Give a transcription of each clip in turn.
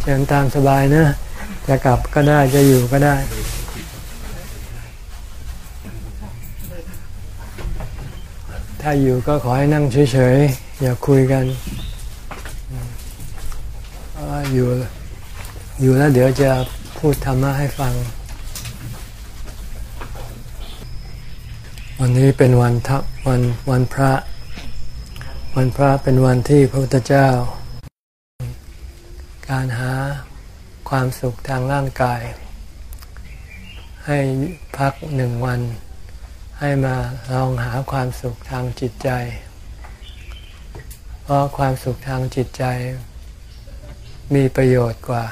เชิญตามสบายนะ จะกลับก็ได้จะอยู่ก็ได้ถ้าอยู่ก็ขอให้นั่งเฉยๆ อย่าคุยกันอยู่อยู่แล้วเดี๋ยวจะพูดธรรมะให้ฟัง วันนี้เป็นวันทับวันวันพระ วันพระเป็นวันที่พระพุทธเจ้า การหาความสุขทางร่างกาย ให้พักหนึ่งวัน ให้มาลองหาความสุขทางจิตใจ เพราะความสุขทางจิตใจมีประโยชน์กว่า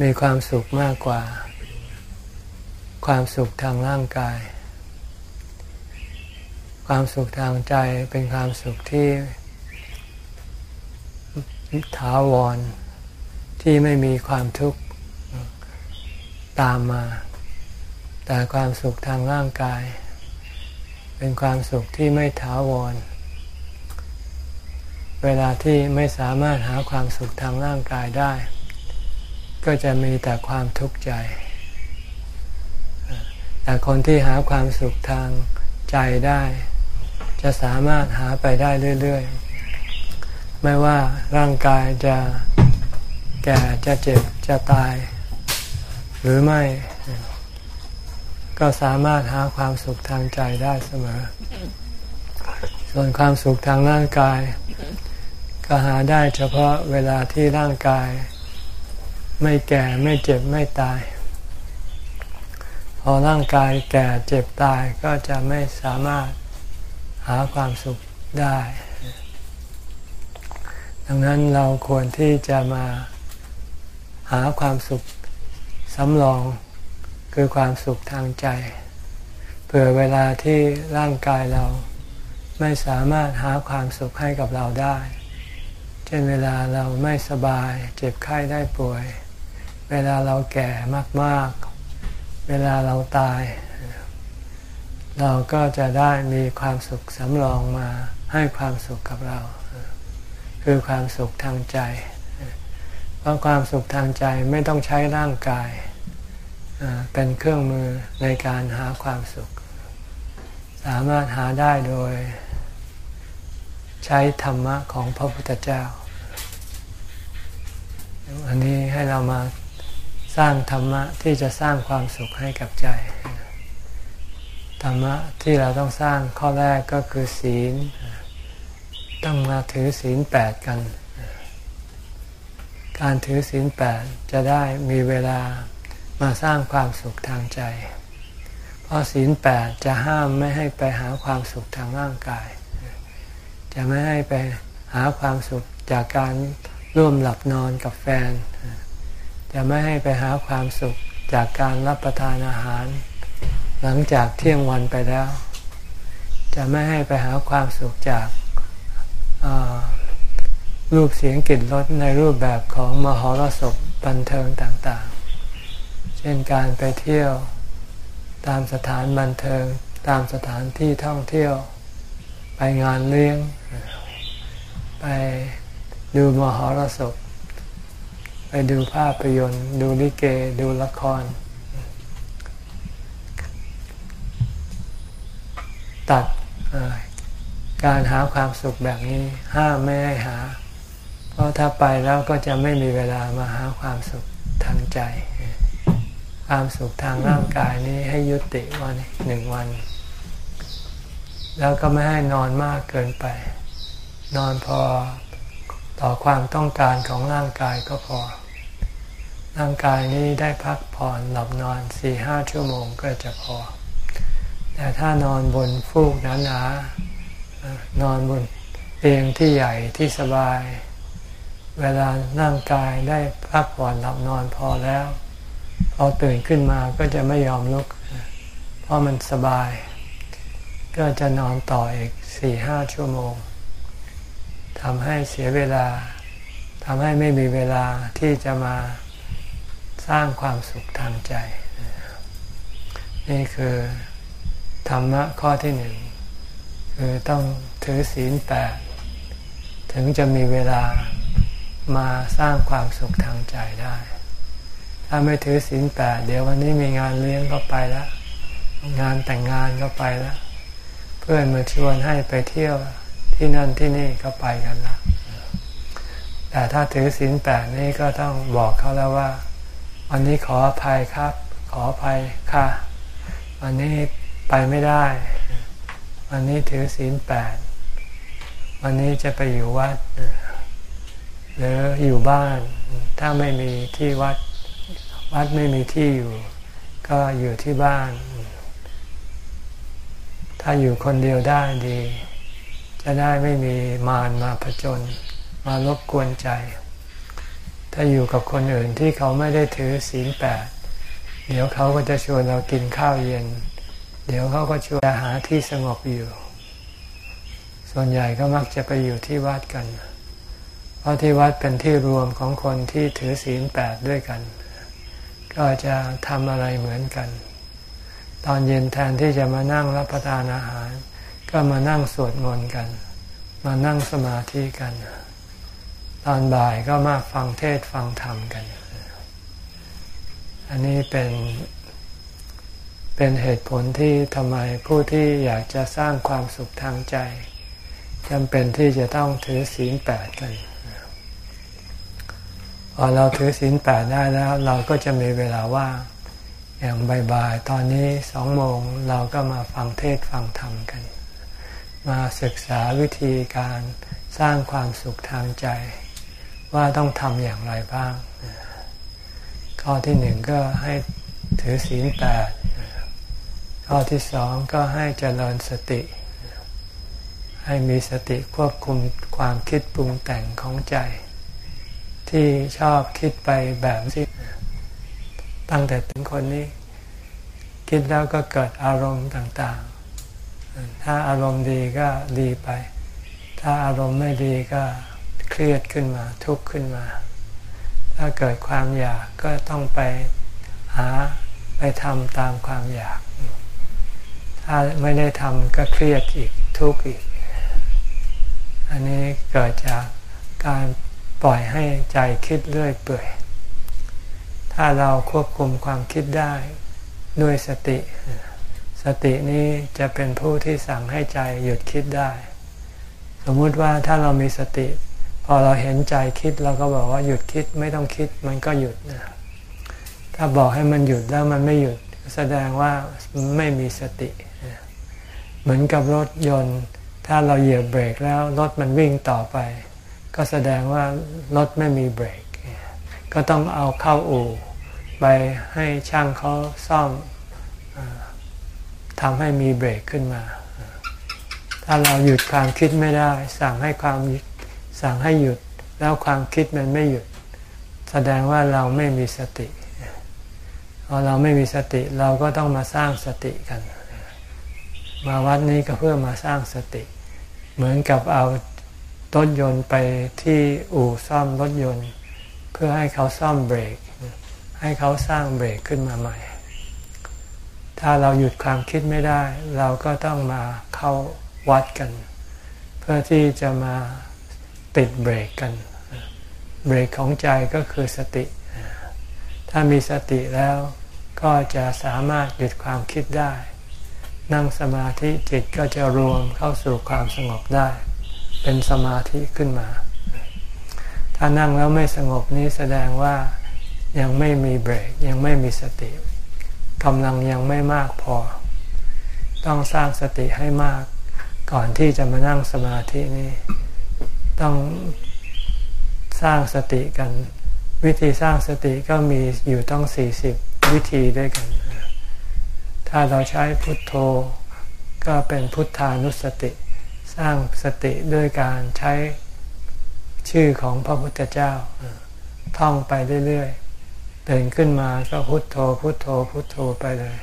มีความสุขมากกว่า ความสุขทางร่างกาย ความสุขทางใจเป็นความสุขที่ถาวรที่ไม่มีความทุกข์ตามมา แต่ความสุขทางร่างกาย เป็นความสุขที่ไม่ถาวร เวลาที่ไม่สามารถหาความสุขทางร่างกายได้ ก็จะมีแต่ความทุกข์ใจ แต่คนที่หาความสุขทางใจได้ จะสามารถหาไปได้เรื่อย ๆ ไม่ว่าร่างกายจะแก่จะเจ็บจะตาย หรือไม่ ก็สามารถหาความสุขทางใจได้เสมอ ส่วนความสุขทางร่างกาย ก็หาได้เฉพาะเวลาที่ร่างกาย ไม่แก่ไม่เจ็บไม่ตาย พอร่างกายแก่เจ็บตายก็จะไม่สามารถ หาความสุขได้ ดังนั้นเราควรที่จะมาหาความสุขสำรองคือความสุขทางใจ เผื่อเวลาที่ร่างกายเราไม่สามารถหาความสุขให้กับเราได้ เช่นเวลาเราไม่สบายเจ็บไข้ได้ป่วย เวลาเราแก่มากๆ เวลาเราตาย เราก็จะได้มีความสุขสำรองมาให้ความสุขกับเรา คือความสุขทางใจ เพราะความสุขทางใจไม่ต้องใช้ร่างกาย เป็นเครื่องมือในการหาความสุข สามารถหาได้โดย ใช้ธรรมะของพระพุทธเจ้า อันนี้ให้เรามาสร้างธรรมะที่จะสร้างความสุขให้กับใจ ธรรมะที่เราต้องสร้างข้อแรกก็คือศีล ต้องมาถือศีลแปดกัน การถือศีลแปดจะได้มีเวลามาสร้างความสุขทางใจ เพราะศีลแปดจะห้ามไม่ให้ไปหาความสุขทางร่างกาย จะไม่ให้ไปหาความสุขจากการร่วมหลับนอนกับแฟน จะไม่ให้ไปหาความสุขจากการรับประทานอาหาร หลังจากเที่ยงวันไปแล้ว จะไม่ให้ไปหาความสุขจากรูปเสียงกลิ่นรสในรูปแบบของมหรสพบันเทิงต่างๆ เช่นการไปเที่ยวตามสถานบันเทิงตามสถานที่ท่องเที่ยว ไปงานเลี้ยง ไปดูมหรสพไปดูภาพยนตร์ ดูลิเก ดูละคร ตัดการหาความสุขแบบนี้ห้ามไม่ให้หา เพราะถ้าไปแล้วก็จะไม่มีเวลามาหาความสุขทางใจ ความสุขทางร่างกายนี้ให้ยุติวันหนึ่งวัน แล้วก็ไม่ให้นอนมากเกินไป นอนพอต่อความต้องการของร่างกายก็พอ ร่างกายนี้ได้พักผ่อนหลับนอนสี่ห้าชั่วโมงก็จะพอ แต่ถ้านอนบนฟูกหนาๆนอนบนเตียงที่ใหญ่ที่สบาย เวลาร่างกายได้พักผ่อนหลับนอนพอแล้ว พอตื่นขึ้นมาก็จะไม่ยอมลุก เพราะมันสบาย ก็จะนอนต่ออีกสี่ห้าชั่วโมงทำให้เสียเวลาทำให้ไม่มีเวลาที่จะมาสร้างความสุขทางใจ นี่คือ ธรรมะข้อที่หนึ่งคือต้องถือศีลแปดถึงจะมีเวลามาสร้างความสุขทางใจได้ ถ้าไม่ถือศีลแปดเดี๋ยววันนี้มีงานเลี้ยงก็ไปแล้ว งานแต่งงานก็ไปแล้ว เพื่อนมาชวนให้ไปเที่ยวที่นั่นที่นี่ก็ไปกันละแต่ถ้าถือศีลแปดนี่ก็ต้องบอกเขาแล้วว่า วันนี้ขออภัยครับ ขออภัยค่ะ วันนี้ ไปไม่ได้ วันนี้ถือศีลแปดวันนี้จะไปอยู่วัดหรืออยู่บ้าน ถ้าไม่มีที่วัด วัดไม่มีที่อยู่ ก็อยู่ที่บ้าน ถ้าอยู่คนเดียวได้ดี จะได้ไม่มีมารมาผจญมารบกวนใจ ถ้าอยู่กับคนอื่นที่เขาไม่ได้ถือศีลแปดเดี๋ยวเขาก็จะชวนเรากินข้าวเย็น เดี๋ยวเขาก็ชวนหาที่สงบอยู่ ส่วนใหญ่ก็มักจะไปอยู่ที่วัดกัน เพราะที่วัดเป็นที่รวมของคนที่ถือศีลแปดด้วยกัน ก็จะทำอะไรเหมือนกัน ตอนเย็นแทนที่จะมานั่งรับประทานอาหาร ก็มานั่งสวดมนต์กัน มานั่งสมาธิกัน ตอนบ่ายก็มาฟังเทศฟังธรรมกัน อันนี้เป็น เป็นเหตุผลที่ทำไมผู้ที่อยากจะสร้างความสุขทางใจจำเป็นที่จะต้องถือศีลแปดกันพอเราถือศีลแปดได้แล้ว เราก็จะมีเวลาว่างอย่างบ่ายๆตอนนี้สองโมงเราก็มาฟังเทศฟังธรรมกัน มาศึกษาวิธีการสร้างความสุขทางใจ ว่าต้องทำอย่างไรบ้าง ข้อที่หนึ่งก็ให้ถือศีลแปด ข้อที่สองก็ให้เจริญสติ ให้มีสติควบคุมความคิดปรุงแต่งของใจ ที่ชอบคิดไปแบบที่ตั้งแต่ถึงคนนี้ คิดแล้วก็เกิดอารมณ์ต่างๆ ถ้าอารมณ์ดีก็ดีไป ถ้าอารมณ์ไม่ดีก็เครียดขึ้นมาทุกข์ขึ้นมา ถ้าเกิดความอยากก็ต้องไปหาไปทำตามความอยาก ถ้าไม่ได้ทำก็เครียดอีกทุกข์อีก อันนี้เกิดจากการปล่อยให้ใจคิดเรื่อยเปื่อย ถ้าเราควบคุมความคิดได้ด้วยสติ สตินี้จะเป็นผู้ที่สั่งให้ใจหยุดคิดได้ สมมุติว่าถ้าเรามีสติ พอเราเห็นใจคิดเราก็บอกว่าหยุดคิดไม่ต้องคิดมันก็หยุดนะถ้าบอกให้มันหยุดแล้วมันไม่หยุดแสดงว่าไม่มีสติ เหมือนกับรถยนต์ ถ้าเราเหยียบเบรกแล้วรถมันวิ่งต่อไป ก็แสดงว่ารถไม่มีเบรก ก็ต้องเอาเข้าอู่ ไปให้ช่างเขาซ่อมทำให้มีเบรกขึ้นมา ถ้าเราหยุดความคิดไม่ได้ สั่งให้ความสั่งให้หยุดแล้วความคิดมันไม่หยุด แสดงว่าเราไม่มีสติพอเราไม่มีสติเราก็ต้องมาสร้างสติกัน มาวัดนี้ก็เพื่อมาสร้างสติ เหมือนกับเอารถยนต์ไปที่อู่ซ่อมรถยนต์ เพื่อให้เขาซ่อมเบรก ให้เขาสร้างเบรกขึ้นมาใหม่ ถ้าเราหยุดความคิดไม่ได้ เราก็ต้องมาเข้าวัดกัน เพื่อที่จะมาติดเบรกกัน เบรกของใจก็คือสติ ถ้ามีสติแล้วก็จะสามารถหยุดความคิดได้ นั่งสมาธิจิตก็จะรวมเข้าสู่ความสงบได้ เป็นสมาธิขึ้นมา ถ้านั่งแล้วไม่สงบนี้แสดงว่ายังไม่มีเบรกยังไม่มีสติกำลังยังไม่มากพอ ต้องสร้างสติให้มากก่อนที่จะมานั่งสมาธินี้ต้องสร้างสติกัน วิธีสร้างสติก็มีอยู่ต้องสี่สิบวิธีด้วยกัน ถ้าเราใช้พุทโธ ก็เป็นพุทธานุสติ สร้างสติด้วยการใช้ชื่อของพระพุทธเจ้า ท่องไปเรื่อยๆเดินขึ้นมาก็พุทโธ พุทโธ พุทโธไปเลย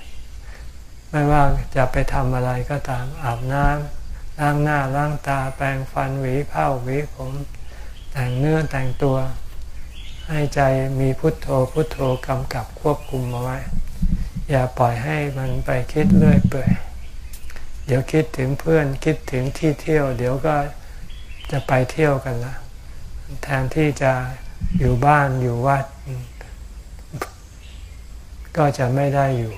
ไม่ว่าจะไปทำอะไรก็ตามอาบน้ำล้างหน้าล้างตาแปรงฟันหวีผ้าหวีผมแต่งเนื้อแต่งตัวให้ใจมีพุทโธพุทโธกำกับควบคุมมาไว้ อย่าปล่อยให้มันไปคิดเรื่อยเปื่อยเดี๋ยวคิดถึงเพื่อนคิดถึงที่เที่ยว เดี๋ยวก็จะไปเที่ยวกันละแทนที่จะอยู่บ้านอยู่วัด ก็จะไม่ได้อยู่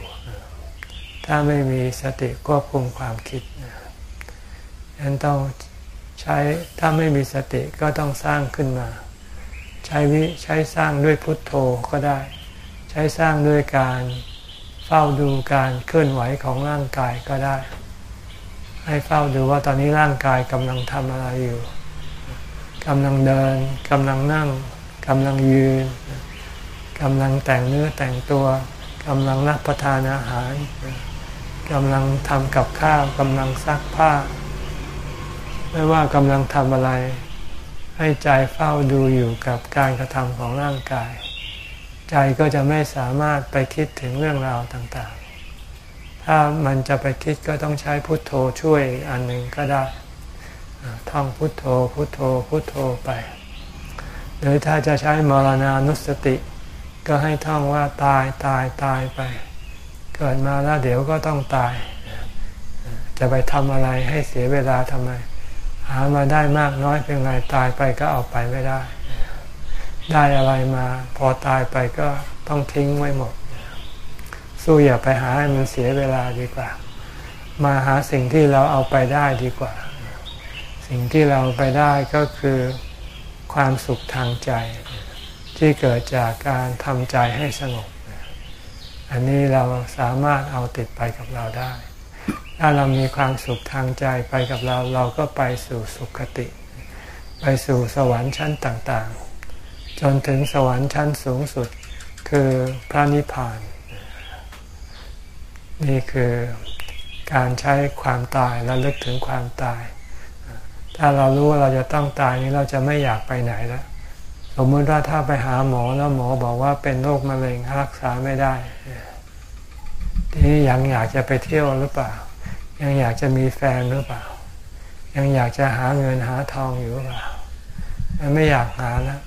ถ้าไม่มีสติควบคุมความคิดฉะนั้นต้องใช้ถ้าไม่มีสติก็ต้องสร้างขึ้นมา ใช้วิใช้สร้างด้วยพุทโธก็ได้ ใช้สร้างด้วยการ เฝ้าดูการเคลื่อนไหวของร่างกายก็ได้ ให้เฝ้าดูว่าตอนนี้ร่างกายกำลังทำอะไรอยู่กำลังเดินกำลังนั่งกำลังยืนกำลังแต่งเนื้อแต่งตัวกำลังรับประทานอาหารกำลังทำกับข้าวกำลังซักผ้า ไม่ว่ากำลังทำอะไร ให้ใจเฝ้าดูอยู่กับการกระทำของร่างกาย ใจก็จะไม่สามารถไปคิดถึงเรื่องราวต่างๆ ถ้ามันจะไปคิดก็ต้องใช้พุทโธช่วยอันหนึ่งก็ได้ท่องพุทโธพุทโธพุทโธไปหรือถ้าจะใช้มรณานุสติ ก็ให้ท่องว่าตายตายตายไป เกิดมาแล้วเดี๋ยวก็ต้องตาย จะไปทำอะไรให้เสียเวลาทำไม หามาได้มากน้อยเพียงไรตายไปก็เอาไปไม่ได้ ได้อะไรมา พอตายไปก็ต้องทิ้งไว้หมด สู้อย่าไปหาให้มันเสียเวลาดีกว่า มาหาสิ่งที่เราเอาไปได้ดีกว่า สิ่งที่เราไปได้ก็คือความสุขทางใจ ที่เกิดจากการทำใจให้สงบ อันนี้เราสามารถเอาติดไปกับเราได้ ถ้าเรามีความสุขทางใจไปกับเรา เราก็ไปสู่สุขคติ ไปสู่สวรรค์ชั้นต่าง ๆ จนถึงสวรรค์ชั้นสูงสุดคือพระนิพพาน นี่คือการใช้ความตายและลึกถึงความตาย ถ้าเรารู้ว่าเราจะต้องตายนี้เราจะไม่อยากไปไหนแล้วสมมติว่าถ้าไปหาหมอแล้วหมอบอกว่าเป็นโรคมะเร็งรักษาไม่ได้ ทีนี้ยังอยากจะไปเที่ยวหรือเปล่า ยังอยากจะมีแฟนหรือเปล่า ยังอยากจะหาเงินหาทองอยู่หรือเปล่าไม่อยากหาแล้ว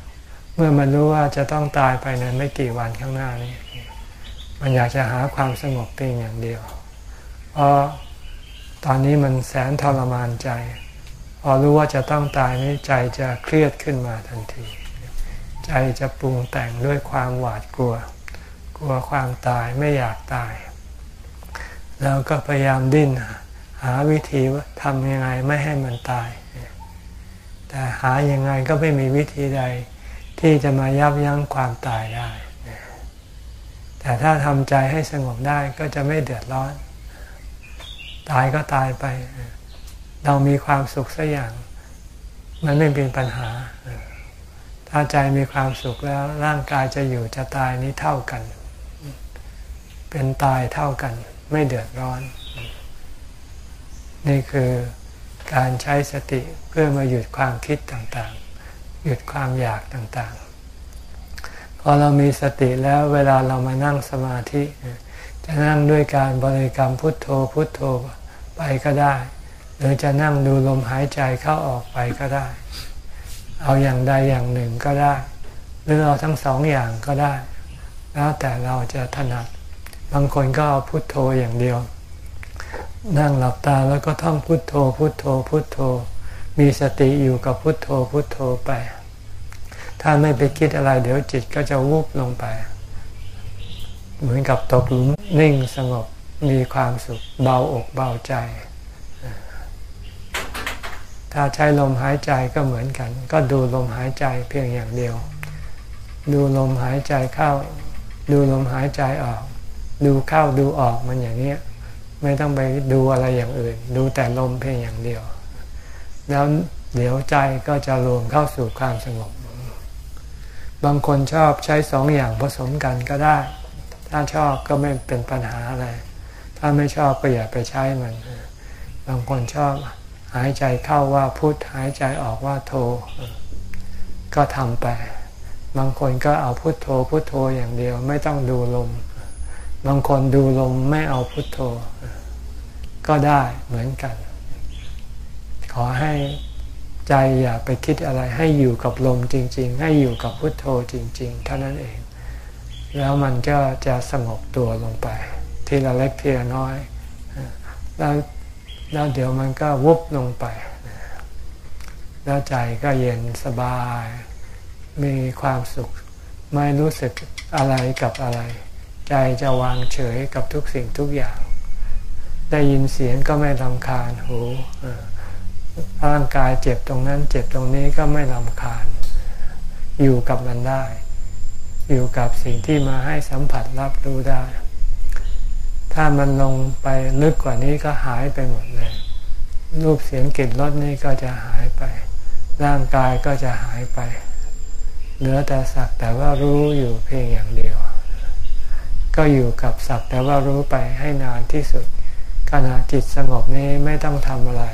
เมื่อมันรู้ว่าจะต้องตายไปในไม่กี่วันข้างหน้านี้ มันอยากจะหาความสงบเพียงอย่างเดียวเพราะตอนนี้มันแสนทรมานใจ พอรู้ว่าจะต้องตายนี่ใจจะเครียดขึ้นมาทันที ใจจะปรุงแต่งด้วยความหวาดกลัว กลัวความตายไม่อยากตาย แล้วก็พยายามดิ้นหาวิธีว่าทำยังไงไม่ให้มันตาย แต่หายังไงก็ไม่มีวิธีใด ที่จะมายับยั้งความตายได้ แต่ถ้าทำใจให้สงบได้ก็จะไม่เดือดร้อน ตายก็ตายไป เรามีความสุขสักอย่าง มันไม่เป็นปัญหา ถ้าใจมีความสุขแล้วร่างกายจะอยู่จะตายนี้เท่ากัน เป็นตายเท่ากัน ไม่เดือดร้อน นี่คือการใช้สติเพื่อมาหยุดความคิดต่าง หยุดความอยากต่างๆ พอเรามีสติแล้วเวลาเรามานั่งสมาธิ จะนั่งด้วยการบริกรรมพุทโธพุทโธไปก็ได้ หรือจะนั่งดูลมหายใจเข้าออกไปก็ได้ เอาอย่างใดอย่างหนึ่งก็ได้ หรือเอาทั้งสองอย่างก็ได้ แล้วแต่เราจะถนัด บางคนก็เอาพุทโธอย่างเดียว นั่งหลับตาแล้วก็ท่องพุทโธพุทโธพุทโธ มีสติอยู่กับพุทโธพุทโธไป ถ้าไม่ไปคิดอะไร เดี๋ยวจิตก็จะวูบลงไป เหมือนกับตกหลุมนิ่งสงบมีความสุขเบาอกเบาใจ ถ้าใช้ลมหายใจก็เหมือนกัน ก็ดูลมหายใจเพียงอย่างเดียว ดูลมหายใจเข้า ดูลมหายใจออก ดูเข้าดูออกมันอย่างนี้ไม่ต้องไปดูอะไรอย่างอื่น ดูแต่ลมเพียงอย่างเดียว แล้วเดี๋ยวใจก็จะรวมเข้าสู่ความสงบ บางคนชอบใช้สองอย่างผสมกันก็ได้ ถ้าชอบก็ไม่เป็นปัญหาอะไร ถ้าไม่ชอบก็อย่าไปใช้มัน บางคนชอบหายใจเข้าว่าพุทหายใจออกว่าโท ก็ทำไป บางคนก็เอาพุทโธพุทโธอย่างเดียวไม่ต้องดูลม บางคนดูลมไม่เอาพุทโธ ก็ได้เหมือนกัน ขอให้ใจอย่าไปคิดอะไรให้อยู่กับลมจริง ๆ ให้อยู่กับพุทโธจริง ๆ เท่านั้นเอง แล้วมันก็จะสงบตัวลงไป ทีละเล็กทีละน้อย แล้วแล้วเดี๋ยวมันก็วุบลงไป แล้วใจก็เย็นสบาย มีความสุข ไม่รู้สึกอะไรกับอะไร ใจจะวางเฉยกับทุกสิ่งทุกอย่าง ได้ยินเสียงก็ไม่ลำคาญหู ร่างกายเจ็บตรงนั้น เจ็บตรงนี้ก็ไม่ลำคาญ อยู่กับมันได้ อยู่กับสิ่งที่มาให้สัมผัสรับรู้ได้ ถ้ามันลงไปลึกกว่านี้ก็หายไปหมดเลย รูปเสียงกลิ่นรสนี่ก็จะหายไป ร่างกายก็จะหายไป เหลือแต่สักแต่ว่ารู้อยู่เพียงอย่างเดียว ก็อยู่กับสักแต่ว่ารู้ไปให้นานที่สุดขณะจิตสงบนี้ไม่ต้องทำอะไร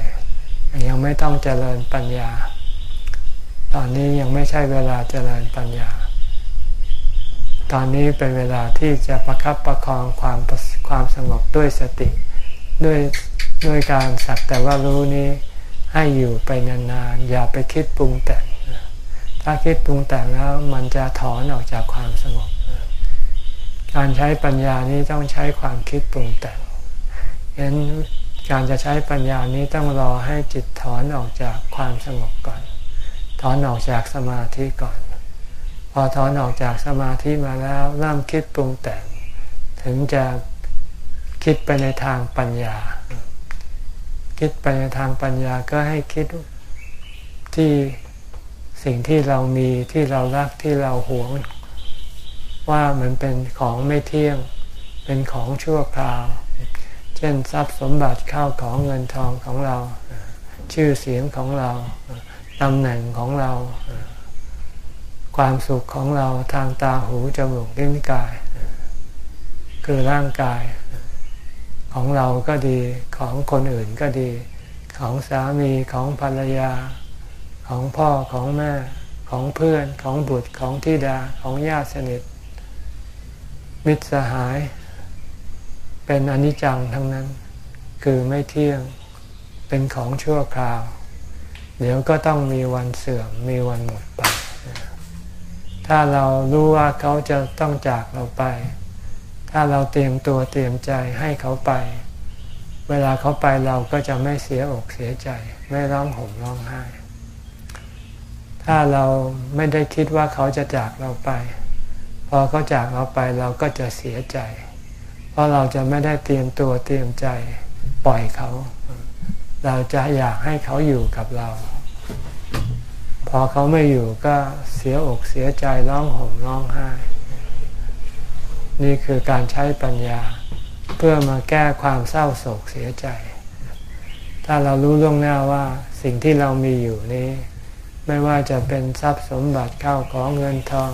ยังไม่ต้องเจริญปัญญา ตอนนี้ยังไม่ใช่เวลาเจริญปัญญา ตอนนี้เป็นเวลาที่จะประคับประคองความความสงบด้วยสติ ด้วยด้วยการสักแต่ว่ารู้นี้ให้อยู่ไปนานๆ อย่าไปคิดปรุงแต่ง ถ้าคิดปรุงแต่งแล้วมันจะถอนออกจากความสงบ การใช้ปัญญานี้ต้องใช้ความคิดปรุงแต่งฉะนั้น การจะใช้ปัญญานี้ต้องรอให้จิตถอนออกจากความสงบก่อน ถอนออกจากสมาธิก่อน พอถอนออกจากสมาธิมาแล้วเริ่มคิดปรุงแต่ง ถึงจะคิดไปในทางปัญญา คิดไปในทางปัญญาก็ให้คิดที่สิ่งที่เรามีที่เรารักที่เราหวง ว่ามันเป็นของไม่เที่ยง เป็นของชั่วคราว เช่นทรัพย์สมบัติข้าวของเงินทองของเรา ชื่อเสียงของเราตำแหน่งของเรา ความสุขของเราทางตาหูจมูกลิ้นกาย คือร่างกายของเราก็ดีของคนอื่นก็ดี ของสามีของภรรยา ของพ่อของแม่ของเพื่อนของบุตรของทิดาของญาติสนิท มิตรสหาย เป็นอนิจจังทั้งนั้น คือไม่เที่ยงเป็นของชั่วคราว เดี๋ยวก็ต้องมีวันเสื่อมมีวันหมดไป ถ้าเรารู้ว่าเขาจะต้องจากเราไป ถ้าเราเตรียมตัวเตรียมใจให้เขาไป เวลาเขาไปเราก็จะไม่เสียอกเสียใจ ไม่ร้องห่มร้องไห้ ถ้าเราไม่ได้คิดว่าเขาจะจากเราไป พอเขาจากเราไปเราก็จะเสียใจ ราะเราจะไม่ได้เตรียมตัวเตรียมใจปล่อยเขา เราจะอยากให้เขาอยู่กับเรา พอเขาไม่อยู่ก็เสียอกเสียใจร้องห่มร้องไห้ นี่คือการใช้ปัญญาเพื่อมาแก้ความเศร้าโศกเสียใจ ถ้าเรารู้ล่วงหน้าว่าสิ่งที่เรามีอยู่นี้ ไม่ว่าจะเป็นทรัพย์สมบัติเข้าของเงินทอง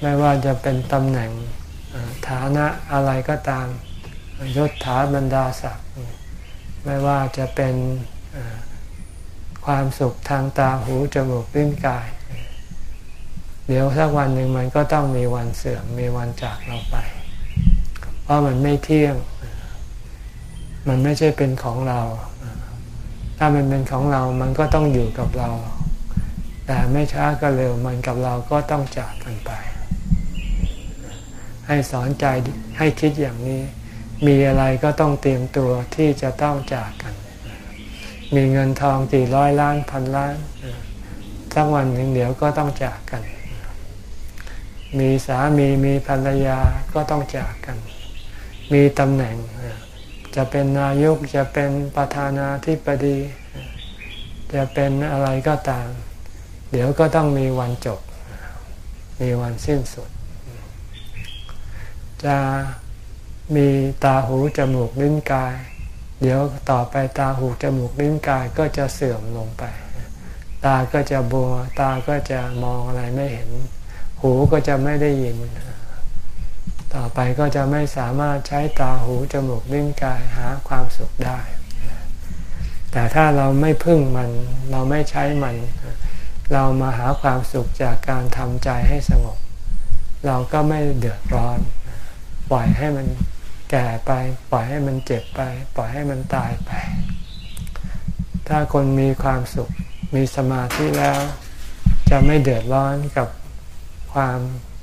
ไม่ว่าจะเป็นตำแหน่ง ฐานะอะไรก็ตามยศถาบรรดาศักดิ์ไม่ว่าจะเป็นความสุขทางตาหูจมูกลิ้นกาย เดี๋ยวสักวันหนึ่งมันก็ต้องมีวันเสื่อมมีวันจากเราไป เพราะมันไม่เที่ยง มันไม่ใช่เป็นของเรา ถ้ามันเป็นของเรามันก็ต้องอยู่กับเรา แต่ไม่ช้าก็เร็วมันกับเราก็ต้องจากกันไป ให้สอนใจให้คิดอย่างนี้ มีอะไรก็ต้องเตรียมตัวที่จะต้องจากกัน มีเงินทองกี่ร้อยล้านพันล้านสักวันหนึ่งเดี๋ยวก็ต้องจากกัน มีสามีมีภรรยาก็ต้องจากกัน มีตำแหน่ง จะเป็นนายกจะเป็นประธานาธิบดี จะเป็นอะไรก็ตาม เดี๋ยวก็ต้องมีวันจบ มีวันสิ้นสุด จะมีตาหูจมูกลิ้นกาย เดี๋ยวต่อไปตาหูจมูกลิ้นกายก็จะเสื่อมลงไป ตาก็จะบัว ตาก็จะมองอะไรไม่เห็น หูก็จะไม่ได้ยิน ต่อไปก็จะไม่สามารถใช้ตาหูจมูกลิ้นกายหาความสุขได้ แต่ถ้าเราไม่พึ่งมัน เราไม่ใช้มัน เรามาหาความสุขจากการทำใจให้สงบ เราก็ไม่เดือดร้อน ปล่อยให้มันแก่ไป ปล่อยให้มันเจ็บไป ปล่อยให้มันตายไป ถ้าคนมีความสุขมีสมาธิแล้ว จะไม่เดือดร้อนกับความ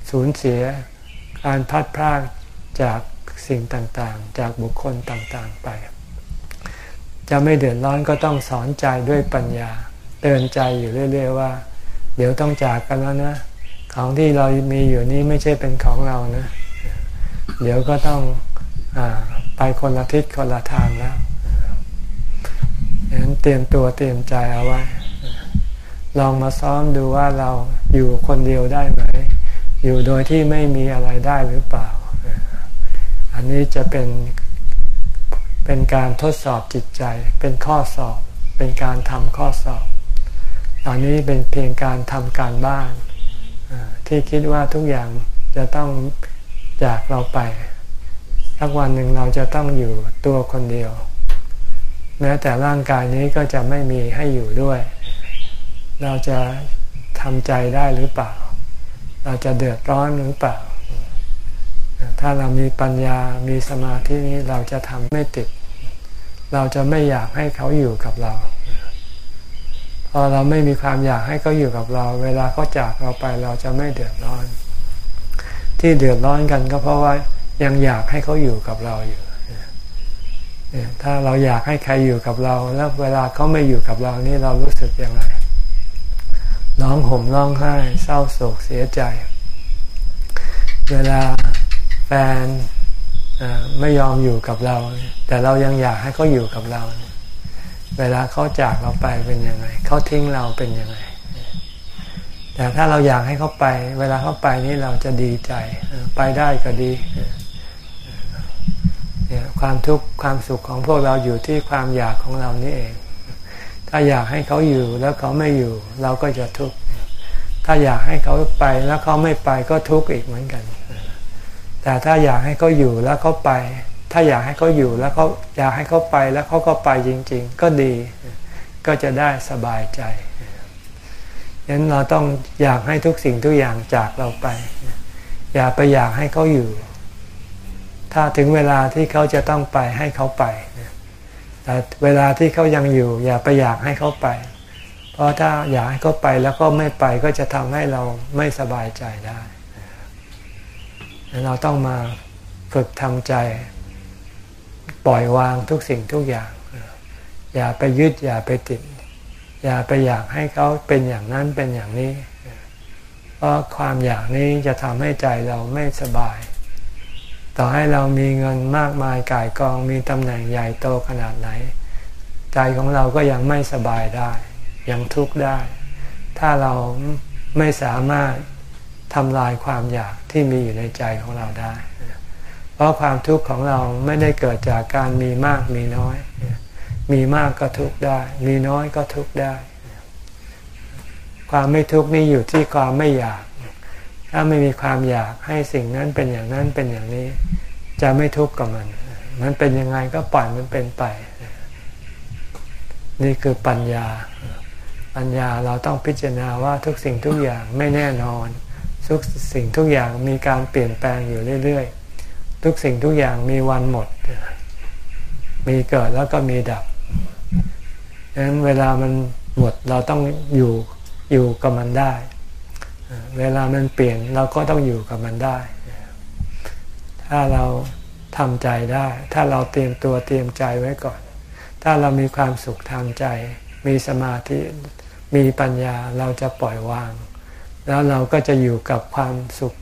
สูญเสีย การพัดพลาดจากสิ่งต่างๆ จากบุคคลต่างๆไป จะไม่เดือดร้อนก็ต้องสอนใจด้วยปัญญา เตือนใจอยู่เรื่อย ๆ ว่า เดี๋ยวต้องจากกันแล้วนะ ของที่เรามีอยู่นี้ไม่ใช่เป็นของเรานะ เดี๋ยวก็ต้องอไปคนละทิศคนละทางแล้วดังนั้นเตรียมตัวเตรียมใจเอาไว้ ลองมาซ้อมดูว่าเราอยู่คนเดียวได้ไหม อยู่โดยที่ไม่มีอะไรได้หรือเปล่า อันนี้จะเป็นเป็นการทดสอบจิตใจ เป็นข้อสอบ เป็นการทำข้อสอบ ตอนนี้เป็นเพียงการทำการบ้านที่คิดว่าทุกอย่างจะต้อง จากเราไปสักวันหนึ่งเราจะต้องอยู่ตัวคนเดียว แม้แต่ร่างกายนี้ก็จะไม่มีให้อยู่ด้วย เราจะทำใจได้หรือเปล่า เราจะเดือดร้อนหรือเปล่า ถ้าเรามีปัญญามีสมาธินี้เราจะทำไม่ติด เราจะไม่อยากให้เขาอยู่กับเรา พอเราไม่มีความอยากให้เขาอยู่กับเรา เวลาเขาจากเราไปเราจะไม่เดือดร้อน ที่เดือดร้อนกันก็เพราะว่ายังอยากให้เขาอยู่กับเราอยู่ถ้าเราอยากให้ใครอยู่กับเรา แล้วเวลาเขาไม่อยู่กับเรานี่เรารู้สึกอยังไงร้องห่มร้องไห้ เศร้าโศกเสียใจ เวลาแฟนไม่ยอมอยู่กับเรา แต่เรายังอยากให้เขาอยู่กับเรา เวลาเขาจากเราไปเป็นยังไงเขาทิ้งเราเป็นยังไง แต่ถ้าเราอยากให้เขาไป เวลาเขาไปนี่เราจะดีใจ ไปได้ก็ดีเนี่ยความทุกข์ความสุขของพวกเราอยู่ที่ความอยากของเรานี่เอง ถ้าอยากให้เขาอยู่แล้วเขาไม่อยู่ เราก็จะทุกข์ถ้าอยากให้เขาไปแล้วเขาไม่ไปก็ทุกข์อีกเหมือนกัน แต่ถ้าอยากให้เขาอยู่แล้วเขาไป ถ้าอยากให้เขาอยู่แล้วเขาอยากให้เขาไปแล้วเขาก็ไปจริง ๆ ก็ดี ก็จะได้สบายใจ ฉะนั้นเราต้องอยากให้ทุกสิ่งทุกอย่างจากเราไป อย่าไปอยากให้เขาอยู่ ถ้าถึงเวลาที่เขาจะต้องไปให้เขาไป แต่เวลาที่เขายังอยู่ อย่าไปอยากให้เขาไป เพราะถ้าอยากให้เขาไปแล้วก็ไม่ไปก็จะทำให้เราไม่สบายใจได้เราต้องมาฝึกทำใจ ปล่อยวางทุกสิ่งทุกอย่าง อย่าไปยึดอย่าไปติด อย่าไปอยากให้เขาเป็นอย่างนั้นเป็นอย่างนี้ เพราะความอยากนี้จะทำให้ใจเราไม่สบาย ต่อให้เรามีเงินมากมายกายกองมีตำแหน่งใหญ่โตขนาดไหน ใจของเราก็ยังไม่สบายได้ ยังทุกข์ได้ ถ้าเราไม่สามารถทำลายความอยากที่มีอยู่ในใจของเราได้ เพราะความทุกข์ของเราไม่ได้เกิดจากการมีมากมีน้อย มีมากก็ทุกข์ได้ มีน้อยก็ทุกข์ได้ ความไม่ทุกข์นี่อยู่ที่ความไม่อยาก ถ้าไม่มีความอยากให้สิ่งนั้นเป็นอย่างนั้นเป็นอย่างนี้ จะไม่ทุกข์กับมัน มันเป็นยังไงก็ปล่อยมันเป็นไป นี่คือปัญญา ปัญญาเราต้องพิจารณาว่าทุกสิ่งทุกอย่างไม่แน่นอน ทุกสิ่งทุกอย่างมีการเปลี่ยนแปลงอยู่เรื่อย ๆ ทุกสิ่งทุกอย่างมีวันหมด มีเกิดแล้วก็มีดับ ดังนั้นเวลามันหมดเราต้องอยู่อยู่กับมันได้ เวลามันเปลี่ยนเราก็ต้องอยู่กับมันได้ ถ้าเราทำใจได้ ถ้าเราเตรียมตัวเตรียมใจไว้ก่อน ถ้าเรามีความสุขทางใจ มีสมาธิมีปัญญาเราจะปล่อยวาง แล้วเราก็จะอยู่กับความสุข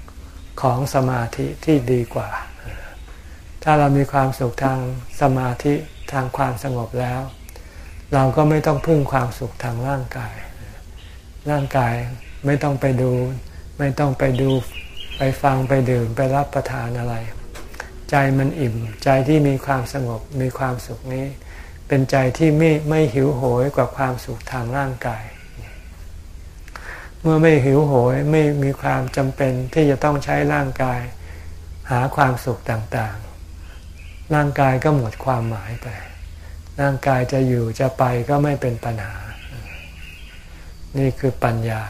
ของสมาธิที่ดีกว่า ถ้าเรามีความสุขทางสมาธิทางความสงบแล้ว เราก็ไม่ต้องพึ่งความสุขทางร่างกาย ร่างกายไม่ต้องไปดู ไม่ต้องไปดูไปฟังไปดื่มไปรับประทานอะไร ใจมันอิ่ม ใจที่มีความสงบมีความสุขนี้ เป็นใจที่ไม่ไม่หิวโหยกว่าความสุขทางร่างกาย เมื่อไม่หิวโหยไม่มีความจำเป็นที่จะต้องใช้ร่างกาย หาความสุขต่างๆ ร่างกายก็หมดความหมายไป ร่างกายจะอยู่จะไปก็ไม่เป็นปัญหา นี่คือปัญญา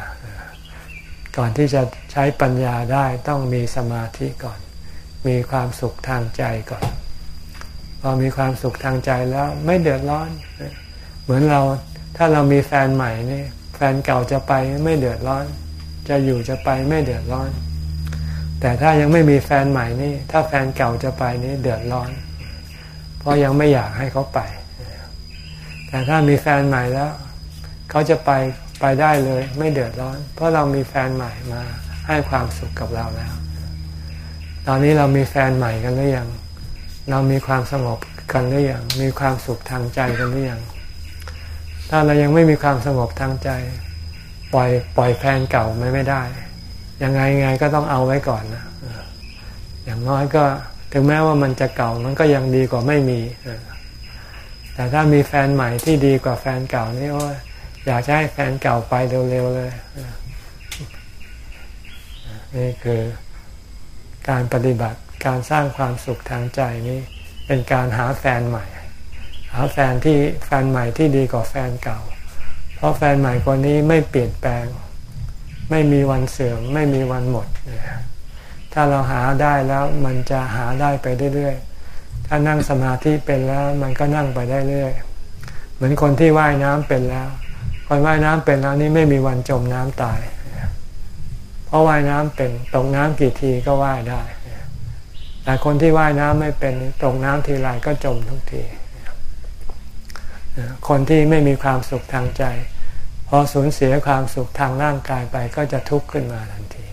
ก่อนที่จะใช้ปัญญาได้ต้องมีสมาธิก่อน มีความสุขทางใจก่อน พอมีความสุขทางใจแล้วไม่เดือดร้อน เหมือนเราถ้าเรามีแฟนใหม่นี่แฟนเก่าจะไปไม่เดือดร้อน จะอยู่จะไปไม่เดือดร้อน แต่ถ้ายังไม่มีแฟนใหม่นี่ ถ้าแฟนเก่าจะไปนี่เดือดร้อน เพราะยังไม่อยากให้เขาไป แต่ถ้ามีแฟนใหม่แล้ว เขาจะไปไปได้เลยไม่เดือดร้อน เพราะเรามีแฟนใหม่มาให้ความสุขกับเราแล้ว ตอนนี้เรามีแฟนใหม่กันหรือยัง เรามีความสงบกันหรือยัง มีความสุขทางใจกันหรือยัง ถ้าเรายังไม่มีความสงบทางใจ ปล่อยปล่อยแฟนเก่าไม่ไม่ได้ ยังไงไงก็ต้องเอาไว้ก่อนนะ อย่างน้อยก็ถึงแม้ว่ามันจะเก่ามันก็ยังดีกว่าไม่มี แต่ถ้ามีแฟนใหม่ที่ดีกว่าแฟนเก่านี่โอ้ยอยากจะให้แฟนเก่าไปเร็วๆเลย นี่คือการปฏิบัติการสร้างความสุขทางใจนี้ เป็นการหาแฟนใหม่ หาแฟนที่แฟนใหม่ที่ดีกว่าแฟนเก่า เพราะแฟนใหม่คนนี้ไม่เปลี่ยนแปลง ไม่มีวันเสื่อมไม่มีวันหมด ถ้าเราหาได้แล้วมันจะหาได้ไปเรื่อยๆ ถ้านั่งสมาธิเป็นแล้วมันก็นั่งไปได้เรื่อย เหมือนคนที่ว่ายน้ำเป็นแล้ว คนว่ายน้ำเป็นแล้วนี่ไม่มีวันจมน้ำตาย เพราะว่ายน้ำเป็นตกน้ำกี่ทีก็ว่ายได้ แต่คนที่ว่ายน้ำไม่เป็นตกน้ำทีไรก็จมทุกที คนที่ไม่มีความสุขทางใจ พอสูญเสียความสุขทางร่างกายไปก็จะทุกข์ขึ้นมาทันที